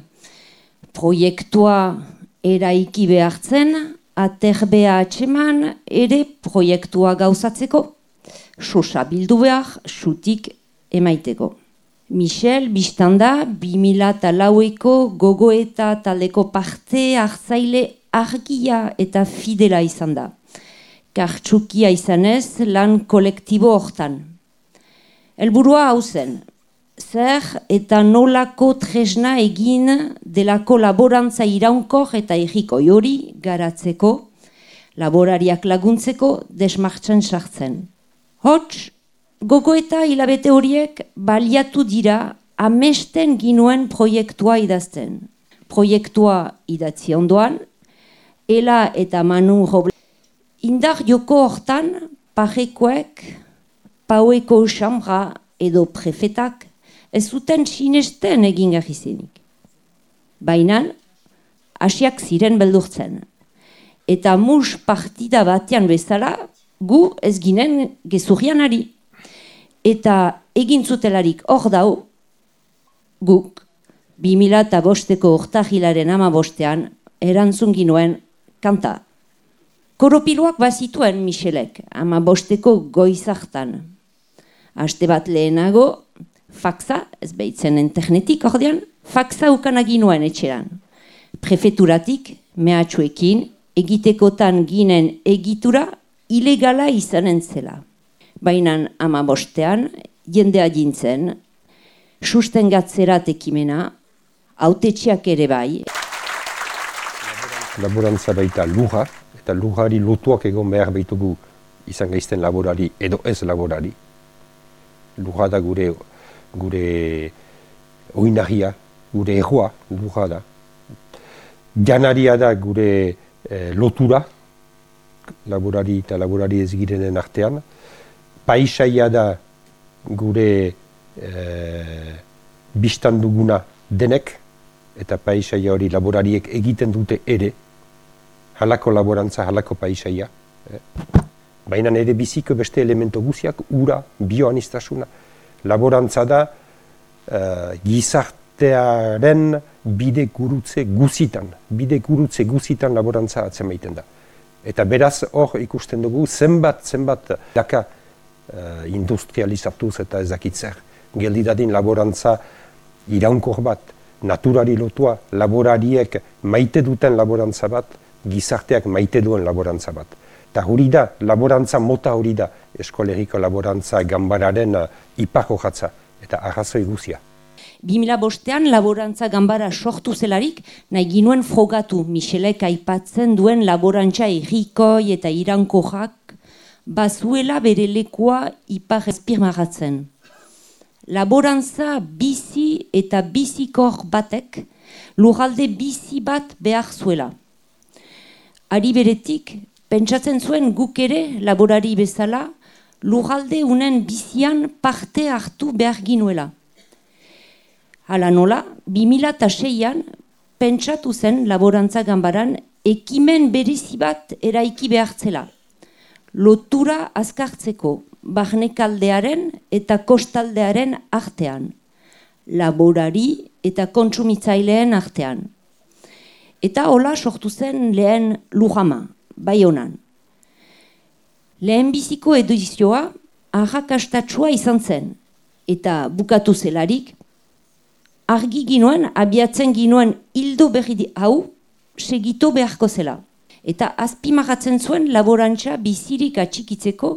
Proiektua eraiki behartzen, aterbea atxeman ere proiektua gauzatzeko, sosa bildu behar, sutik emaiteko. Michel, biztanda, 2000 laueko gogo eta taldeko parte hartzaile argia eta fidela izan da. Kartsukia izanez lan kolektibo hortan. Elburua hau zen, zer eta nolako tresna egin delako laborantza iraunkor eta egiko jori garatzeko laborariak laguntzeko desmartzen sartzen. Hots, gogo eta hilabete horiek baliatu dira amesten ginuen proiektua idazten. Proiektua idatzi ondoan, Ela eta Manu Roble. Indar joko hortan, parekoek, paueko xamra edo prefetak, ez zuten sinesten egin zenik. Baina, asiak ziren beldurtzen. Eta mus partida batean bezala, gu ez ginen gezurrian ari. Eta egin zutelarik hor dau, guk, 2000 eta bosteko urtahilaren ama bostean, erantzun ginuen kanta. Koropiloak bazituen Michelek, ama bosteko goizartan. Aste bat lehenago, faksa, ez behitzen internetik ordean, faksa ukan aginuen etxeran. Prefeturatik, mehatxuekin, egitekotan ginen egitura, ilegala izanen zela. Baina ama bostean, jendea jintzen, susten gatzerat ekimena, autetxeak ere bai. Laborantza baita luja, eta lujari lotuak egon behar baitugu izan gaizten laborari edo ez laborari. Luja da gure, gure oinaria, gure erroa, luja da. Janaria da gure eh, lotura, laborari eta laborari ez girenen artean. Paisaia da gure eh, biztan duguna denek, eta paisaia hori laborariek egiten dute ere, halako laborantza, halako paisaia. Eh? Baina ere biziko beste elemento guziak, ura, bioanistasuna. Laborantza da uh, gizartearen bide gurutze guzitan, bide gurutze guzitan laborantza atzemaiten da. Eta beraz hor ikusten dugu zenbat, zenbat daka uh, industrializatuz eta ezakitzer. Geldidadin laborantza iraunkor bat, naturari lotua, laborariek maite duten laborantza bat, gizarteak maite duen laborantza bat. Eta hori da, laborantza mota hori da, eskolegiko laborantza gambararen uh, ipako jatza, eta arrazoi guzia. 2000 bostean laborantza gambara sortu zelarik, nahi ginuen frogatu Michelek aipatzen duen laborantza errikoi eta iranko jak, bazuela bere lekua ipar espirmaratzen. Laborantza bizi eta bizikor batek, lurralde bizi bat behar zuela ari beretik, pentsatzen zuen guk ere laborari bezala, lurralde unen bizian parte hartu behar ginuela. Hala nola, 2006an, pentsatu zen laborantza gambaran ekimen berezi bat eraiki behartzela. Lotura azkartzeko, barnekaldearen eta kostaldearen artean. Laborari eta kontsumitzaileen artean. Eta hola sortu zen lehen lujama, bai honan. Lehen biziko edizioa ahakastatsua izan zen, eta bukatu zelarik, argi ginoen, abiatzen ginoen hildo berri hau, segito beharko zela. Eta azpimagatzen zuen laborantza bizirik atxikitzeko,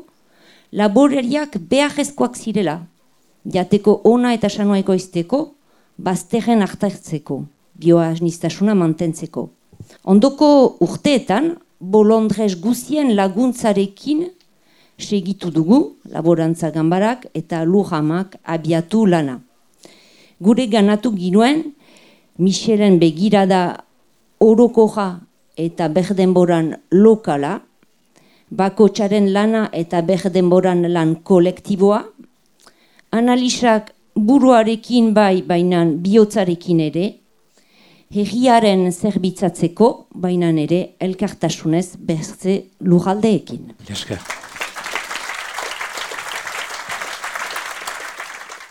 laborariak beharrezkoak zirela, jateko ona eta sanuaiko izteko, bazteren hartartzeko bioanistasuna mantentzeko. Ondoko urteetan, bolondrez guzien laguntzarekin segitu dugu, laborantza gambarak eta lujamak abiatu lana. Gure ganatu ginuen, Michelen begirada orokoja eta berdenboran lokala, bakotxaren lana eta berdenboran lan kolektiboa, analizak buruarekin bai bainan bihotzarekin ere, herriaren zerbitzatzeko, baina ere elkartasunez berze lugaldeekin. Esker.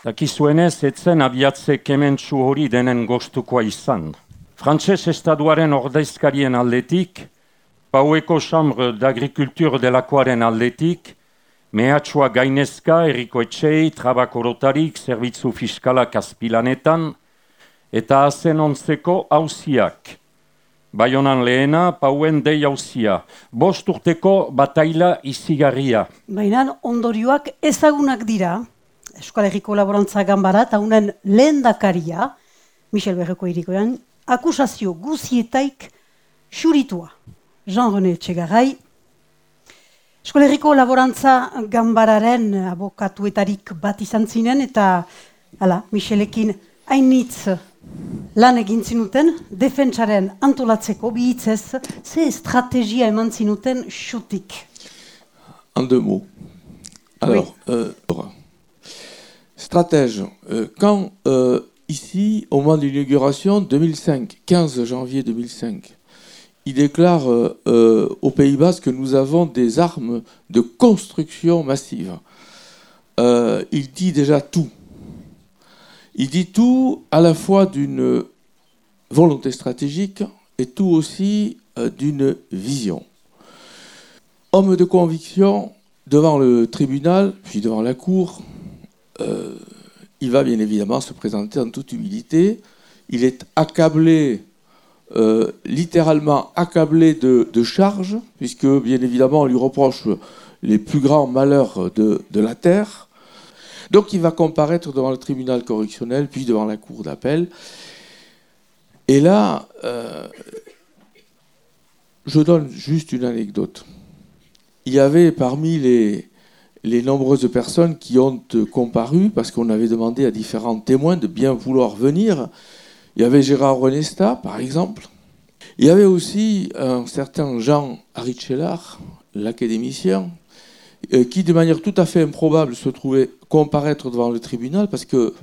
Dakizuenez, etzen abiatze kementsu hori denen gostukoa izan. Frantses estaduaren ordaizkarien aldetik, Paueko Chambre d'Agriculture delakoaren aldetik, mehatxua gainezka, eriko etxei, trabakorotarik, zerbitzu fiskalak azpilanetan, eta azen ontzeko hauziak. Baionan lehena, pauen dei hauzia. Bost urteko bataila izigarria. Baina ondorioak ezagunak dira, Eskolegiko Laborantza Gambara, eta unen lehen dakaria, Michel Berreko irikoan, akusazio guzietaik xuritua. Jean-René Txegarai, Eskolerriko laborantza gambararen abokatuetarik bat izan zinen eta hala, Michelekin hainitz lan egin zinuten, defentsaren antolatzeko bihitzez, ze estrategia eman zinuten xutik? En deux mots. Alors, euh, stratège, euh, quand euh, ici, au moment de l'inauguration, 2005, 15 janvier 2005, il déclare aux Pays-Bas que nous avons des armes de construction massive. Il dit déjà tout. Il dit tout à la fois d'une volonté stratégique et tout aussi euh, d'une vision. Homme de conviction, devant le tribunal, puis devant la cour, euh, il va bien évidemment se présenter en toute humilité. Il est accablé, euh, littéralement accablé de, charges, puisque bien évidemment on lui reproche les plus grands malheurs de la terre. Donc il va comparaître devant le tribunal correctionnel, puis devant la cour d'appel. Et là, euh, je donne juste une anecdote. Il y avait parmi les, nombreuses personnes qui ont comparu, parce qu'on avait demandé à différents témoins de bien vouloir venir, il y avait Gérard Renesta, par exemple. Il y avait aussi un certain Jean Haritchelar, l'académicien, qui, de manière tout à fait improbable, se trouvait comparaître devant le tribunal parce que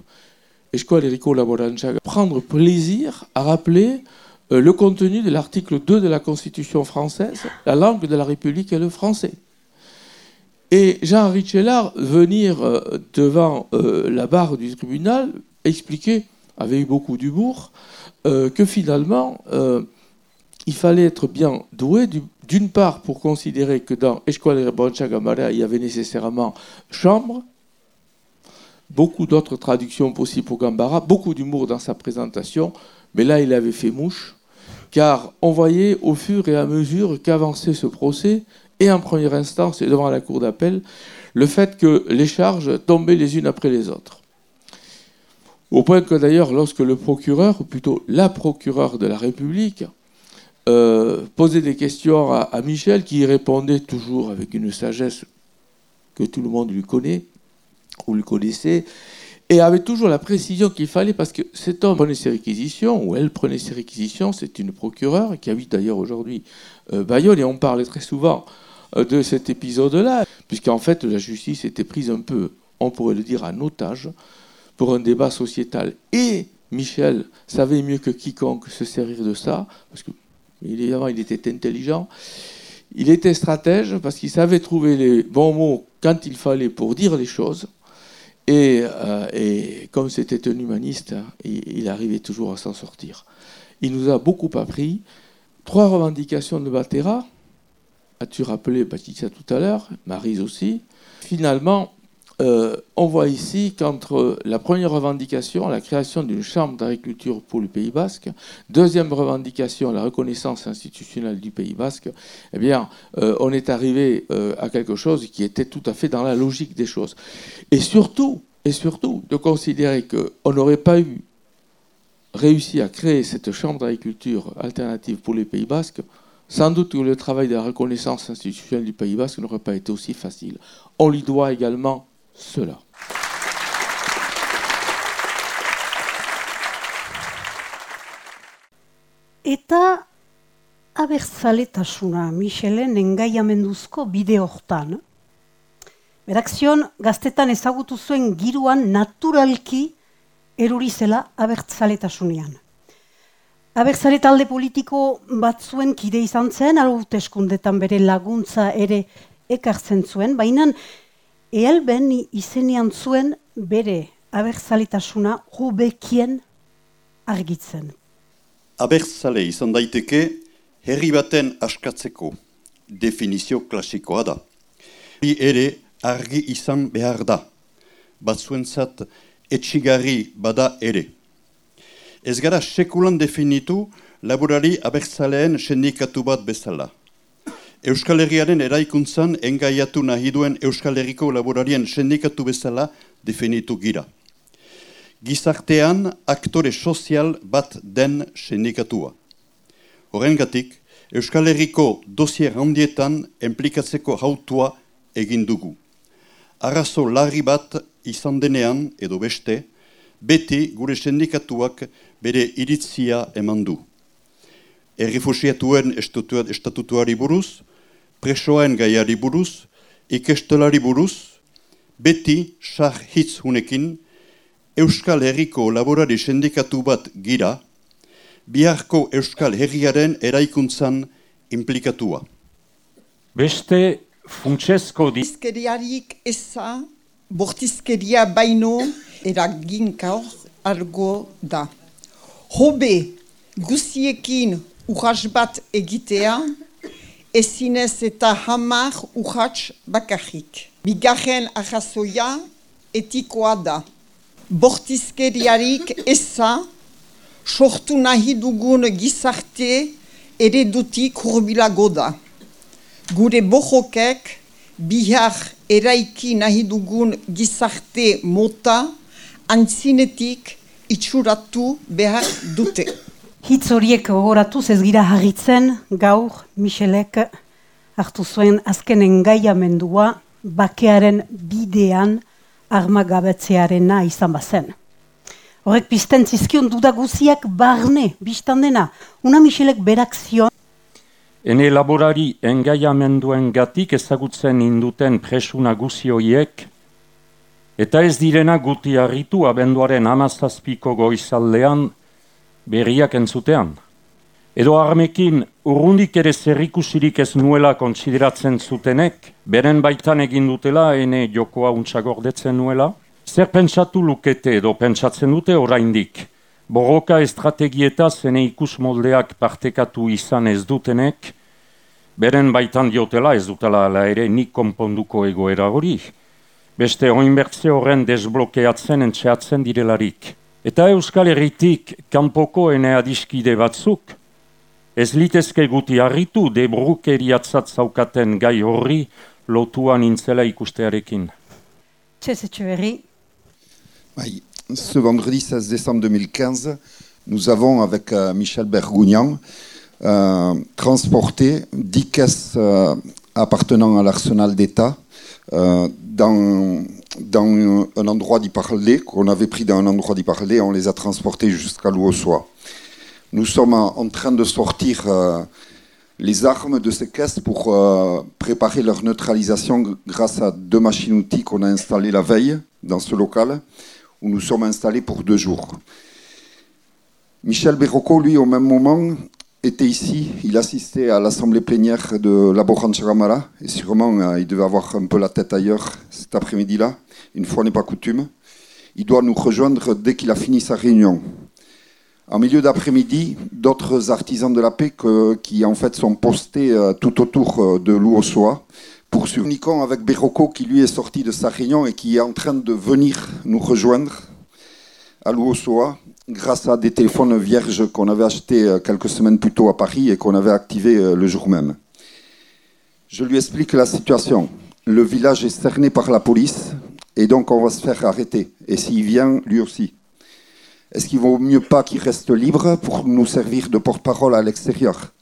Escola Enrico Laboranchaga prendre plaisir à rappeler euh, le contenu de l'article 2 de la Constitution française, la langue de la République est le français. Et Jean Richelard venir euh, devant euh, la barre du tribunal expliquer, avec beaucoup d'humour, euh, que finalement, euh, il fallait être bien doué, d'une part pour considérer que dans Escuela Bonchagamara, il y avait nécessairement chambre, beaucoup d'autres traductions possibles pour Gambara, beaucoup d'humour dans sa présentation, mais là, il avait fait mouche, car on voyait au fur et à mesure qu'avançait ce procès, et en première instance et devant la cour d'appel, le fait que les charges tombaient les unes après les autres. Au point que d'ailleurs, lorsque le procureur, ou plutôt la procureure de la République, euh, posait des questions à, Michel, qui répondait toujours avec une sagesse que tout le monde lui connaît, ou lui connaissait, et avait toujours la précision qu'il fallait, parce que cet homme prenait ses réquisitions, ou elle prenait ses réquisitions, c'est une procureure, qui habite d'ailleurs aujourd'hui euh, Bayonne, et on parle très souvent euh, de cet épisode-là, puisqu'en fait la justice était prise un peu, on pourrait le dire, en otage, pour un débat sociétal. Et Michel savait mieux que quiconque se servir de ça, parce que évidemment il était intelligent, il était stratège parce qu'il savait trouver les bons mots quand il fallait pour dire les choses. Et, euh, comme c'était un humaniste, il, arrivait toujours à s'en sortir. Il nous a beaucoup appris. Trois revendications de Batera. As-tu rappelé Baptista tout à l'heure? Marise aussi. Finalement, euh, on voit ici qu'entre la première revendication, la création d'une chambre d'agriculture pour le Pays Basque, deuxième revendication, la reconnaissance institutionnelle du Pays Basque, eh bien, euh, on est arrivé euh, à quelque chose qui était tout à fait dans la logique des choses. Et surtout, et surtout, de considérer qu'on n'aurait pas eu réussi à créer cette chambre d'agriculture alternative pour les Pays Basques, sans doute que le travail de la reconnaissance institutionnelle du Pays Basque n'aurait pas été aussi facile. On lui doit également cela. Eta abertzaletasuna Michelen engaiamenduzko bide hortan. Berakzion gaztetan ezagutu zuen giruan naturalki eruri zela abertzaletasunean. Abertzale talde politiko batzuen kide izan zen, hauteskundetan bere laguntza ere ekartzen zuen, baina ehelben izenean zuen bere abertzaletasuna hobekien argitzen. Abertzale izan daiteke herri baten askatzeko definizio klasikoa da. Hori ere argi izan behar da. Batzuentzat etxigarri bada ere. Ez gara sekulan definitu laborari abertzaleen sendikatu bat bezala. Euskal Herriaren eraikuntzan engaiatu nahi duen Euskal Herriko laborarien sendikatu bezala definitu gira. Gizartean aktore sozial bat den sendikatua. Horrengatik, Euskal Herriko dosier handietan enplikatzeko hautua egin dugu. Arrazo larri bat izan denean edo beste, beti gure sindikatuak bere iritzia eman du. Errefusiatuen estatutuari buruz, presoen gaiari buruz, ikestolari buruz, beti sar hitz hunekin, Euskal Herriko laborari sindikatu bat gira, biharko Euskal Herriaren eraikuntzan implikatua. Beste funtsezko di... Bortizkeriarik eza, bortizkeria baino eraginkaur argo da. Hobe guziekin urras bat egitea, ezinez eta hamar urrats bakarrik. Bigarren ahazoia etikoa da. Bortizkeriarik eza, sortu nahi dugun gizarte eredutik hurbilago da. Gure bohokek bihar eraiki nahi dugun gizarte mota antzinetik itxuratu behar dute. Hitz horiek ogoratuz ez gira harritzen gaur Michelek hartu zuen azken engaiamendua bakearen bidean armagabetzearena izan bazen. Horrek pizten zizkion dudaguziak barne, biztan dena. Una Michelek berak zion. Ene laborari engaiamenduen gatik ezagutzen induten presuna guzioiek, eta ez direna guti harritu abenduaren amazazpiko goizaldean berriak entzutean. Edo armekin urrundik ere zerrikusirik ez nuela kontsideratzen zutenek, beren baitan egin dutela ene jokoa untsagordetzen nuela, zer pentsatu lukete edo pentsatzen dute oraindik. Borroka estrategieta zene ikus moldeak partekatu izan ez dutenek, beren baitan diotela ez dutela ala ere nik konponduko egoera hori. Beste oinbertze horren desblokeatzen entxeatzen direlarik. Eta Euskal Herritik kanpoko ene adiskide batzuk, ez litezke guti harritu debrukeriatzat zaukaten gai horri lotuan intzela ikustearekin. Etxe Oui. Ce vendredi 16 décembre 2015, nous avons, avec euh, Michel Bergougnan, euh, transporté 10 caisses euh, appartenant à l'arsenal d'État euh, dans, dans un endroit d'y parler, qu'on avait pris dans un endroit d'y parler, on les a transportés jusqu'à Louossois. Nous sommes en, train de sortir euh, les armes de ces caisses pour euh, préparer leur neutralisation grâce à deux machines-outils qu'on a installées la veille dans ce local où nous sommes installés pour deux jours. Michel Berroco, lui, au même moment, était ici. Il assistait à l'assemblée plénière de Laborancharamara et sûrement euh, il devait avoir un peu la tête ailleurs cet après-midi-là. Une fois n'est pas coutume. Il doit nous rejoindre dès qu'il a fini sa réunion. En milieu d'après-midi, d'autres artisans de la paix qui en fait sont postés euh, tout autour euh, de Louossoa poursuivons avec Berroco qui lui est sorti de sa réunion et qui est en train de venir nous rejoindre à Louossoa grâce à des téléphones vierges qu'on avait achetés euh, quelques semaines plus tôt à Paris et qu'on avait activés le jour même. Je lui explique la situation. Le village est cerné par la police et donc on va se faire arrêter. Et s'il vient, lui aussi. Est-ce qu'il vaut mieux pas qu'il reste libre pour nous servir de porte-parole à l'extérieur?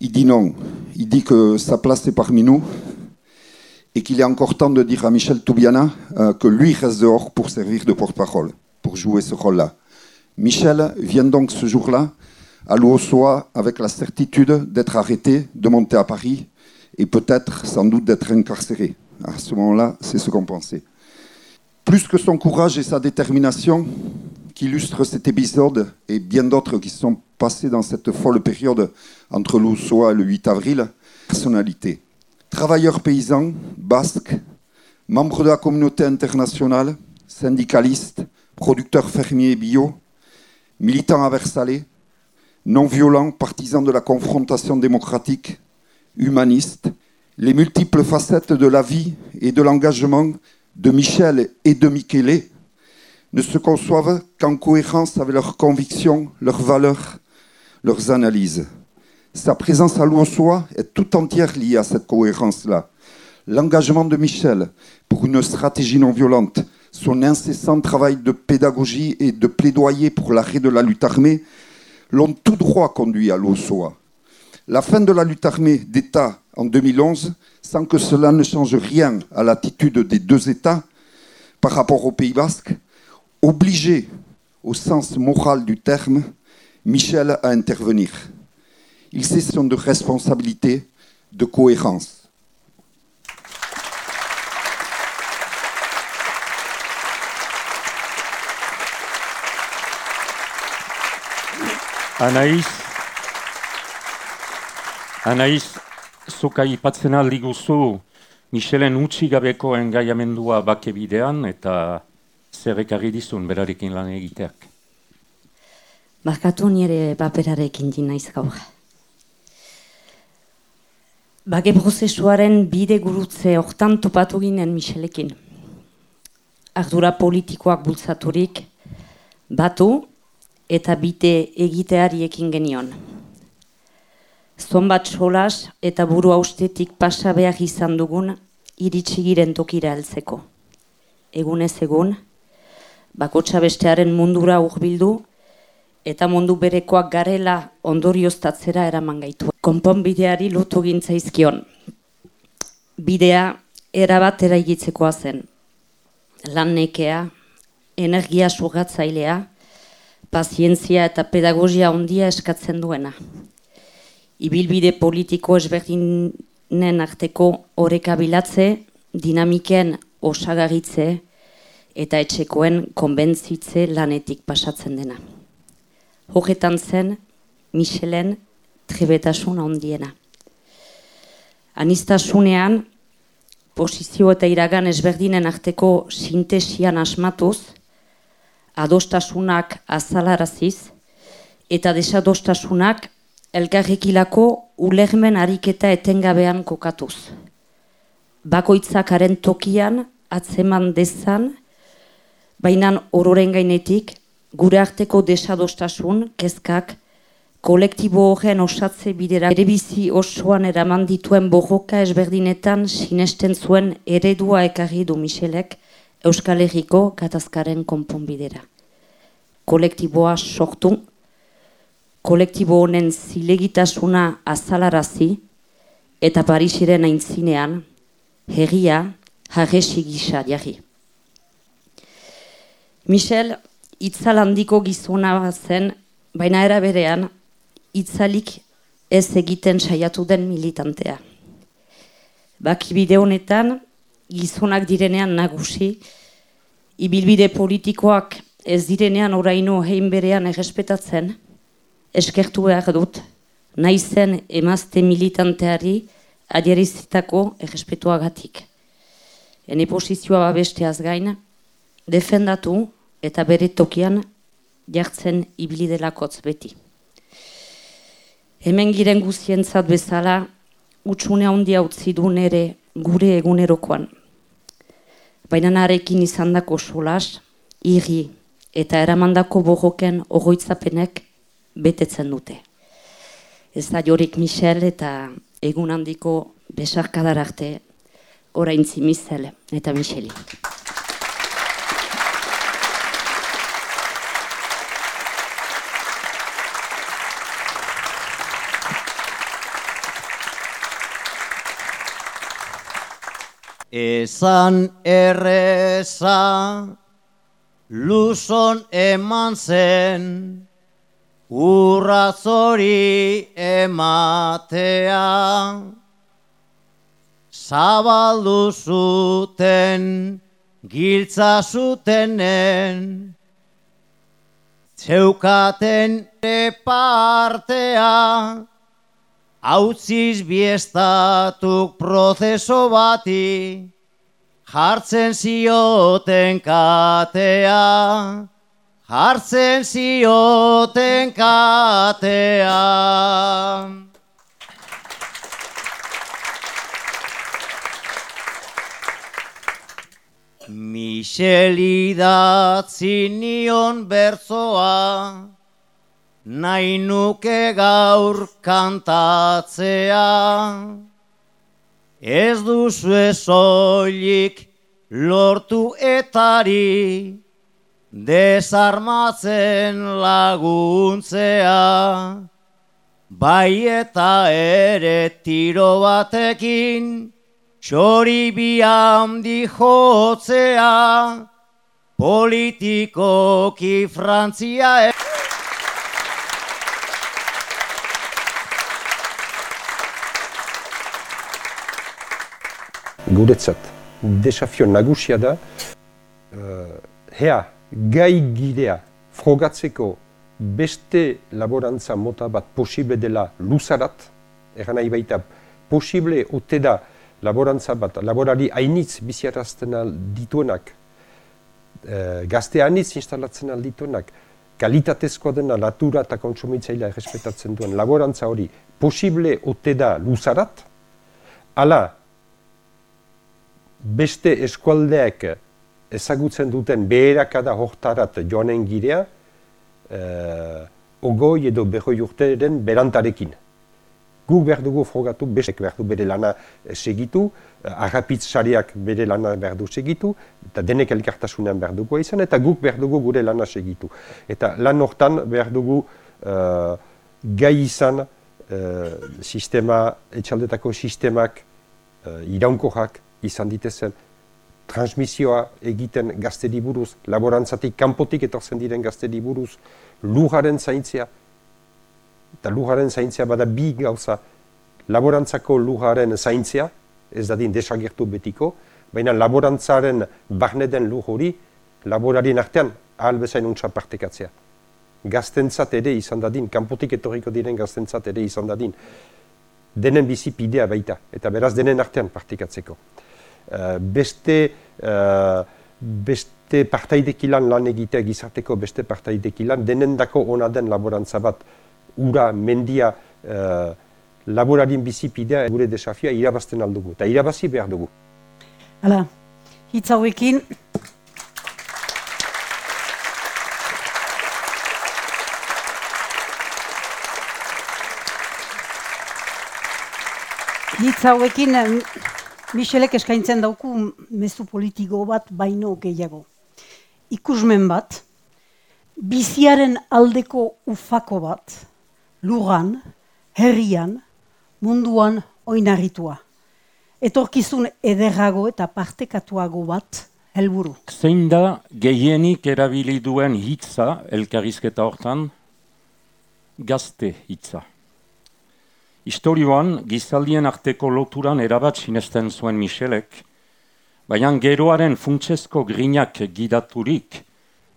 Il dit non. Il dit que sa place est parmi nous et qu'il est encore temps de dire à Michel Toubiana euh, que lui reste dehors pour servir de porte-parole, pour jouer ce rôle-là. Michel vient donc ce jour-là à Louossoa avec la certitude d'être arrêté, de monter à Paris et peut-être, sans doute, d'être incarcéré. À ce moment-là, c'est ce qu'on pensait. Plus que son courage et sa détermination, qui illustrent cet épisode et bien d'autres qui sont passés dans cette folle période entre Louossoa et le 8 avril, personnalité. Travailleur paysan, basque, membre de la communauté internationale, syndicaliste, producteur fermier bio, militant à Versailles, non violent, partisan de la confrontation démocratique, humaniste, les multiples facettes de la vie et de l'engagement de Michel et de Michele ne se conçoivent qu'en cohérence avec leurs convictions, leurs valeurs, leurs analyses. Sa présence à Louossoa est tout entière liée à cette cohérence-là. L'engagement de Michel pour une stratégie non violente, son incessant travail de pédagogie et de plaidoyer pour l'arrêt de la lutte armée l'ont tout droit conduit à Louossoa. La fin de la lutte armée d'État en 2011, sans que cela ne change rien à l'attitude des deux États par rapport au Pays basque, obligeait, au sens moral du terme, Michel à intervenir. Il s'est de responsabilité, de cohérence. Anaiz, Anaiz, zuka ipatzen aldi guzu Michelen utzi gabeko engaiamendua bake bidean eta zer dizun berarekin lan egiteak. Barkatu nire paperarekin dinaiz gaur. Bake prozesuaren bide gurutze hortan topatu ginen Michelekin. Ardura politikoak bultzaturik, batu eta bite egiteari ekin genion. Zonbat solas eta buru austetik pasa behar izan dugun iritsi giren tokira heltzeko. Egunez egun, bakotsa bestearen mundura urbildu eta mundu berekoak garela ondorioztatzera eraman gaitu. Konponbideari lotu gintzaizkion. Bidea erabat eraigitzekoa zen. Lan nekea, energia sugatzailea, pazientzia eta pedagogia ondia eskatzen duena. Ibilbide politiko ezberdinen arteko oreka bilatze, dinamiken osagaritze eta etxekoen konbentzitze lanetik pasatzen dena. Hogetan zen, Michelen trebetasun ondiena. Anistasunean, posizio eta iragan ezberdinen arteko sintesian asmatuz, adostasunak azalaraziz eta desadostasunak elkarrekilako ulermen ariketa etengabean kokatuz. Bakoitzakaren tokian atzeman dezan, bainan ororen gainetik, gure arteko desadostasun, kezkak, kolektibo horren osatze bidera ere bizi osoan eraman dituen bojoka ezberdinetan sinesten zuen eredua ekarri du Michelek, Euskal Herriko gatazkaren konponbidera. Kolektiboa sortu, kolektibo honen zilegitasuna azalarazi, eta Parisiren aintzinean, herria jarresi gisa jarri. Michel, itzal handiko gizona zen, baina era berean, itzalik ez egiten saiatu den militantea. Baki bide honetan, gizonak direnean nagusi, ibilbide politikoak ez direnean oraino hein berean errespetatzen, eskertu behar dut, naizen emazte militanteari adierizitako errespetuagatik. Hene posizioa babesteaz gain, defendatu eta bere tokian jartzen ibili delakotz beti. Hemen giren guzientzat bezala, utxune handia utzi du nere gure egunerokoan. Baina narekin izan dako solas, irri eta eramandako bojoken ogoitzapenek betetzen dute. Ez da Jorik Michel eta egun handiko besarkadar arte orain zimizel eta Micheli. Esan erreza luzon eman zen urrazori ematea. Zabaldu zuten giltza zutenen zeukaten partea hautziz biestatuk prozeso bati, jartzen zioten katea, jartzen zioten katea. Micheli datzi nion bertzoa, nahi nuke gaur kantatzea. Ez duzu ezoilik lortu etari, desarmatzen laguntzea. bai eta ere tiro batekin, txori bi handi jotzea, politikoki Frantzia e- guretzat desafio nagusia da uh, hea gai gidea frogatzeko beste laborantza mota bat posible dela luzarat, eran nahi baita posible ote da laborantza bat, laborari hainitz biziarazten dituenak, uh, gazte hainitz instalatzen dituenak, kalitatezkoa dena natura eta kontsumitzailea errespetatzen duen laborantza hori posible ote da luzarat, ala beste eskualdeak ezagutzen duten beherakada hortarat joanen girea, uh, ogoi edo behoi urteren berantarekin. Guk behar dugu frogatu, bestek behar du bere lana segitu, uh, agapitz sariak bere lana behar du segitu, eta denek elkartasunean behar dugu izan, eta guk behar dugu gure lana segitu. Eta lan hortan behar dugu uh, gai izan uh, sistema, etxaldetako sistemak uh, iraunkoak, izan ditezen transmisioa egiten gazteri buruz, laborantzatik kanpotik etortzen diren gazteri buruz, lujaren zaintzia, eta lujaren zaintzia bada bi gauza, laborantzako lujaren zaintzia, ez dadin desagertu betiko, baina laborantzaren barne den luj hori, laborarien artean ahal bezain untsa partekatzea. Gaztentzat ere izan dadin, kanpotik etorriko diren gaztentzat ere izan dadin, denen bizipidea baita, eta beraz denen artean partekatzeko. Eh, beste uh, beste partaidekilan lan egitea gizarteko beste partaidekilan denendako ona den laborantza bat ura mendia uh, laborarin bizipidea gure desafia irabazten aldugu eta irabazi behar dugu. Hala, hitz hauekin Hitz hauekin Michelek eskaintzen dauku mezu politiko bat baino gehiago. Ikusmen bat, biziaren aldeko ufako bat, lugan, herrian, munduan oinarritua. Etorkizun ederrago eta partekatuago bat helburu. Zein da gehienik erabili duen hitza elkarrizketa hortan? Gazte hitza. Historioan, gizaldien arteko loturan erabat sinesten zuen Michelek, baina geroaren funtsezko grinak gidaturik,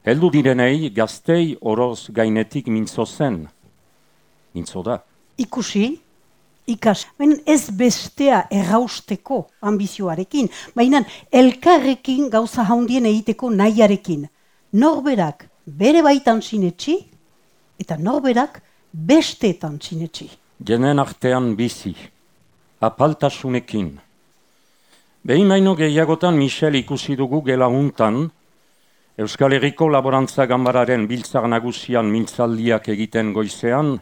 heldu direnei gaztei oroz gainetik mintzo zen. Mintzo da. Ikusi, ikas, baina ez bestea errausteko ambizioarekin, baina elkarrekin gauza haundien egiteko nahiarekin. Norberak bere baitan sinetxi, eta norberak besteetan sinetxi genen artean bizi, apaltasunekin. Behin maino gehiagotan Michel ikusi dugu gela untan, Euskal Herriko Laborantza Gambararen biltzar nagusian mintzaldiak egiten goizean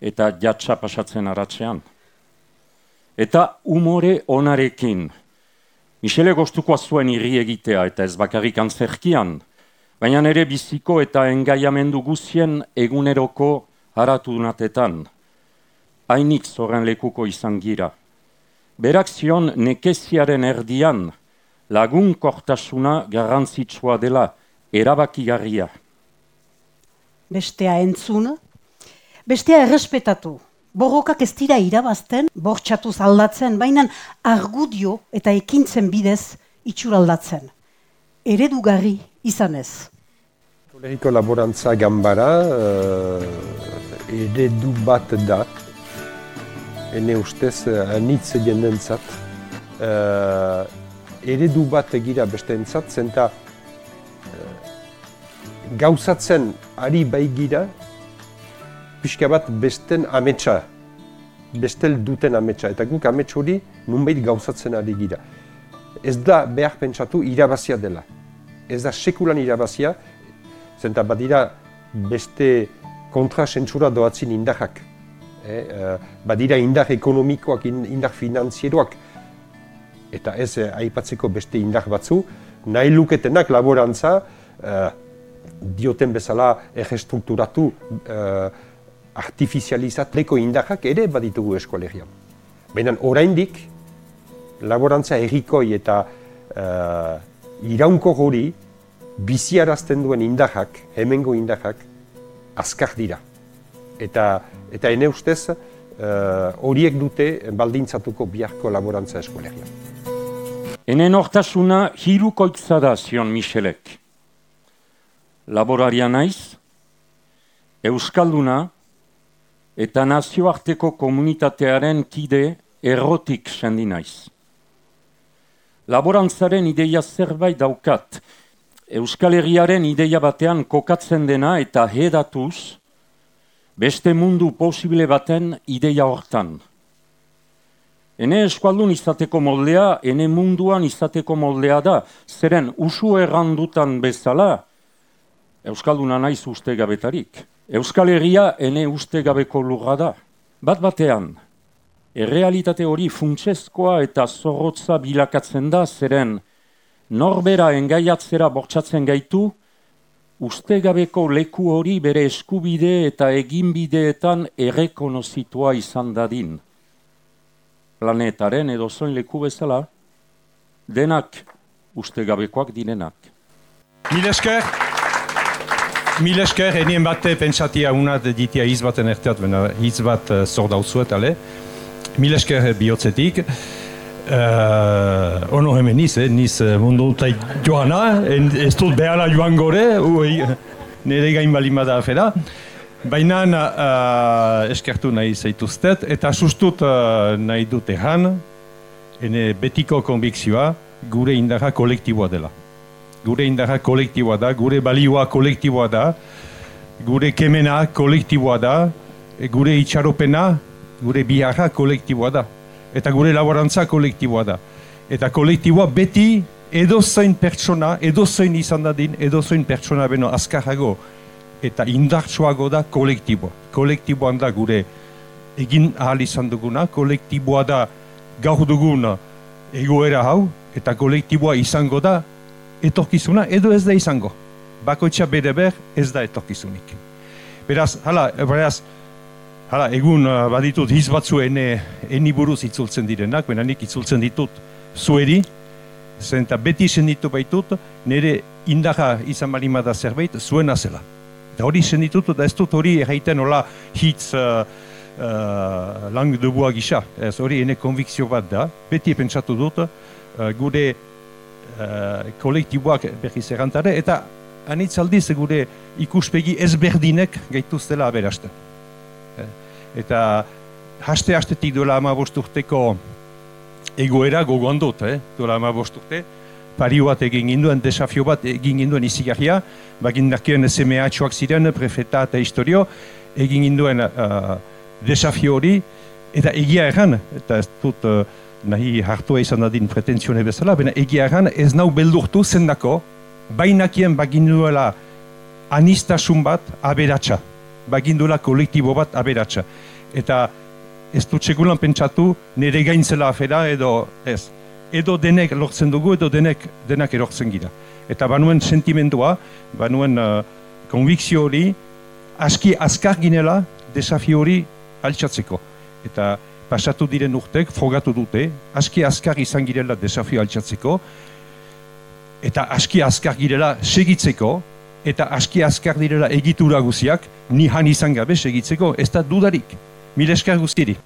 eta jatsa pasatzen aratzean. Eta umore onarekin, Michele goztuko zuen irri egitea eta ez bakarrik antzerkian, baina nere biziko eta engaiamendu guzien eguneroko haratu natetan hainik zorren lekuko izan gira. Berak zion nekeziaren erdian lagun kortasuna garrantzitsua dela erabakigarria. Bestea entzun, bestea errespetatu. Borrokak ez dira irabazten, bortxatu aldatzen, baina argudio eta ekintzen bidez itxuraldatzen. Eredugarri izanez. Toleriko laborantza gambara uh, eredu bat da, ene ustez uh, anitz jendentzat. Uh, eredu bat egira beste entzat, zenta uh, gauzatzen ari bai gira, pixka bat besten ametsa, bestel duten ametsa, eta guk amets hori nunbait gauzatzen ari gira. Ez da behar pentsatu irabazia dela. Ez da sekulan irabazia, zenta badira beste kontra sentsura doatzin indahak eh, badira indar ekonomikoak, indar finanzieroak, eta ez eh, aipatzeko beste indar batzu, nahi luketenak laborantza, eh, dioten bezala errestrukturatu, eh, artifizializatleko indahak ere baditugu eskolegian. Baina oraindik laborantza errikoi eta uh, iraunko guri biziarazten duen indahak, hemengo indahak, azkar dira. Eta, eta ene ustez, uh, horiek dute baldintzatuko biharko laborantza eskolegia. Enen hortasuna hirukoitza da zion Michelek. Laboraria naiz, Euskalduna eta nazioarteko komunitatearen kide errotik sendi naiz. Laborantzaren ideia zerbait daukat, Euskal Herriaren ideia batean kokatzen dena eta hedatuz, beste mundu posible baten ideia hortan. Hene eskualdun izateko moldea, hene munduan izateko moldea da, zeren usu errandutan bezala, Euskalduna naiz uste gabetarik. Euskal Herria hene uste gabeko lurra da. Bat batean, errealitate hori funtsezkoa eta zorrotza bilakatzen da, zeren norbera engaiatzera bortsatzen gaitu, ustegabeko leku hori bere eskubide eta eginbideetan errekonozitua izan dadin. Planetaren edo zoin leku bezala, denak ustegabekoak direnak. Mil esker, mil esker, enien bate pentsatia unat ditia izbaten erteat, bena izbat uh, zordauzuet, ale. Mil esker bihotzetik. Uh, ono hemen niz, eh? niz uh, mundu joana, en, ez dut behala joan gore, ui, nire gain balin bada afera. Baina uh, eskertu nahi zaituztet, eta sustut uh, nahi dute han, ene betiko konbikzioa, gure indarra kolektiboa dela. Gure indarra kolektiboa da, gure balioa kolektiboa da, gure kemena kolektiboa da, gure itxaropena, gure biharra kolektiboa da eta gure laborantza kolektiboa da. Eta kolektiboa beti edozein pertsona, edozein izan dadin, edozein pertsona beno azkarrago eta indartsuago da kolektiboa. Kolektiboan da gure egin ahal izan duguna, kolektiboa da gaur dugun egoera hau, eta kolektiboa izango da etorkizuna edo ez da izango. Bakoitza bere ber ez da etorkizunik. Beraz, hala, beraz, Hala, egun uh, baditut hiz batzu ene, eni buruz itzultzen direnak, baina nik itzultzen ditut zueri, zen eta beti senditu baitut, nire indaga izan balimada zerbait, zuena zela. Eta hori ditut, eta ez dut hori erraiten hola hitz uh, uh, lang dubua gisa. Ez hori ene konvikzio bat da, beti pentsatu dut, uh, gure uh, kolektiboak berriz errantare, eta anitzaldiz gure ikuspegi ezberdinek gaituztela aberasten eta haste hastetik duela ama urteko egoera gogoan dut, eh? duela ama urte, pari bat egin ginduen, desafio bat egin ginduen izigarria, bagin dakien SMH-oak ziren, prefeta eta historio, egin ginduen uh, desafio hori, eta egia erran, eta ez dut uh, nahi hartua izan dadin pretentsione bezala, baina egia erran ez nau beldurtu zendako, bainakien bagin duela anistasun bat aberatsa baginduela kolektibo bat aberatsa. Eta ez dut segulan pentsatu nire gaintzela afera edo ez. Edo denek lortzen dugu edo denek denak erortzen gira. Eta banuen sentimendua, banuen uh, konvikzio hori, aski azkar ginela desafio hori altxatzeko. Eta pasatu diren urtek, frogatu dute, aski azkar izan girela desafio altxatzeko, eta aski azkar girela segitzeko, eta aski azkar direla egitura guziak, ni han izan gabe segitzeko, ez da dudarik. Mil eskar guztiri.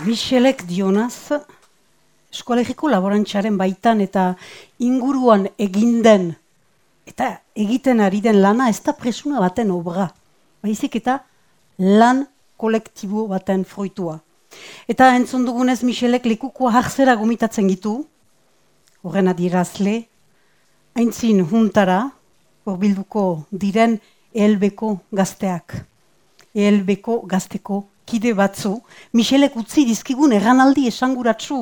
Michelek dionaz, eskolegiko laborantxaren baitan eta inguruan eginden eta egiten ari den lana ez da presuna baten obra. Baizik eta lan kolektibo baten fruitua. Eta entzun dugunez Michelek likukoa hartzera gomitatzen gitu, horren adirazle, haintzin juntara, horbilduko diren ehelbeko gazteak. Ehelbeko gazteko kide batzu, Michelek utzi dizkigun erranaldi esanguratsu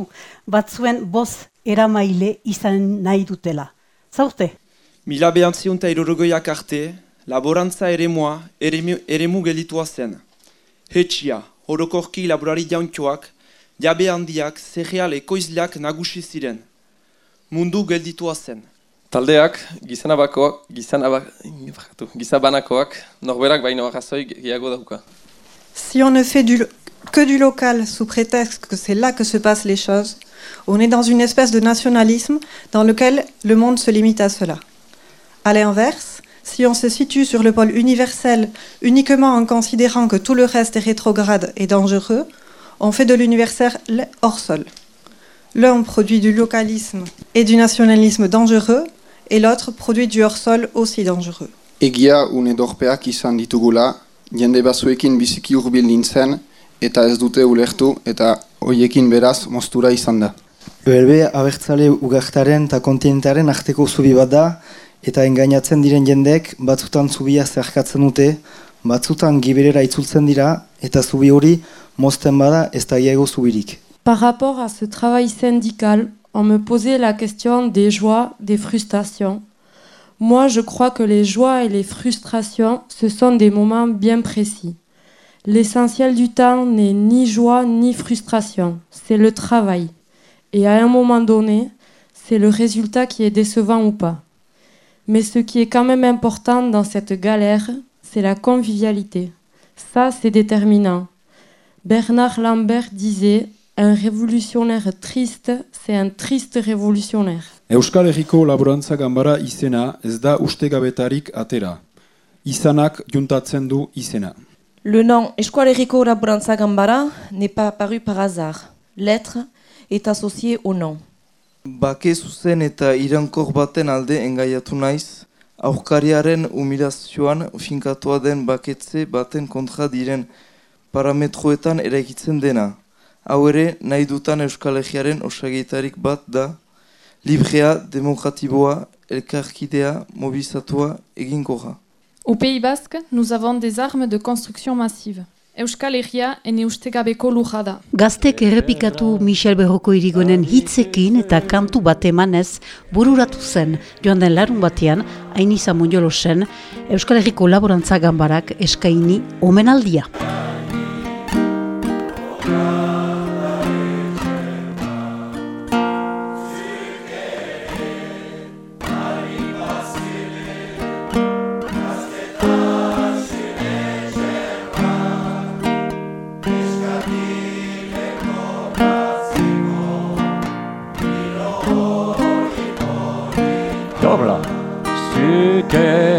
batzuen boz eramaile izan nahi dutela. Zaurte? Mila behantziunta irorogoiak arte, laborantza ere moa, ere mu gelitua zen. Hetxia, horokorki laborari jauntxoak, jabe handiak, zereal ekoizleak nagusi ziren. Mundu gelditua zen. Taldeak, gizanabakoak, gizanabak, gizabanakoak, norberak baino arrazoi gehiago dauka. Si on ne fait du, que du local sous prétexte que c'est là que se passent les choses, on est dans une espèce de nationalisme dans lequel le monde se limite à cela. À l'inverse, si on se situe sur le pôle universel uniquement en considérant que tout le reste est rétrograde et dangereux, on fait de l'universel hors sol. L'un produit du localisme et du nationalisme dangereux, et l'autre produit du hors-sol aussi dangereux. Egia une dorpeak izan ditugula, jende batzuekin biziki hurbil nintzen, eta ez dute ulertu, eta hoiekin beraz mostura izan da. OLB abertzale ugartaren eta kontinentaren arteko zubi bat da, Par rapport à ce travail syndical, on me posait la question des joies, des frustrations. Moi, je crois que les joies et les frustrations, ce sont des moments bien précis. L'essentiel du temps n'est ni joie ni frustration, c'est le travail. Et à un moment donné, c'est le résultat qui est décevant ou pas. Mais ce qui est quand même important dans cette galère, c'est la convivialité. Ça, c'est déterminant. Bernard Lambert disait Un révolutionnaire triste, c'est un triste révolutionnaire. Euskal Herriko Laborantza Ganbara izena ez da ustegabetarik atera. Izanak juntatzen du izena. Le nom Eskual Herriko Laborantza Ganbara n'est pas apparu par hasard. L'être est associé au nom. Bake zuzen eta irankor baten alde engaiatu naiz, aurkariaren humilazioan finkatua den baketze baten kontra diren parametroetan eraikitzen dena. hau ere nahi dutan Euskalegiaren osagitarik bat da, librea, demokratiboa, elkarkidea, mobilizatua, eginkoa. Au Pays Basque, nous avons des armes de construction massive. Euskal Herria ene ustegabeko luja da. Gaztek errepikatu Michel Berroko irigonen hitzekin eta kantu bat emanez bururatu zen joan den larun batean, hain izan zen, Euskal Herriko laborantza ganbarak eskaini omenaldia. cobla. Si te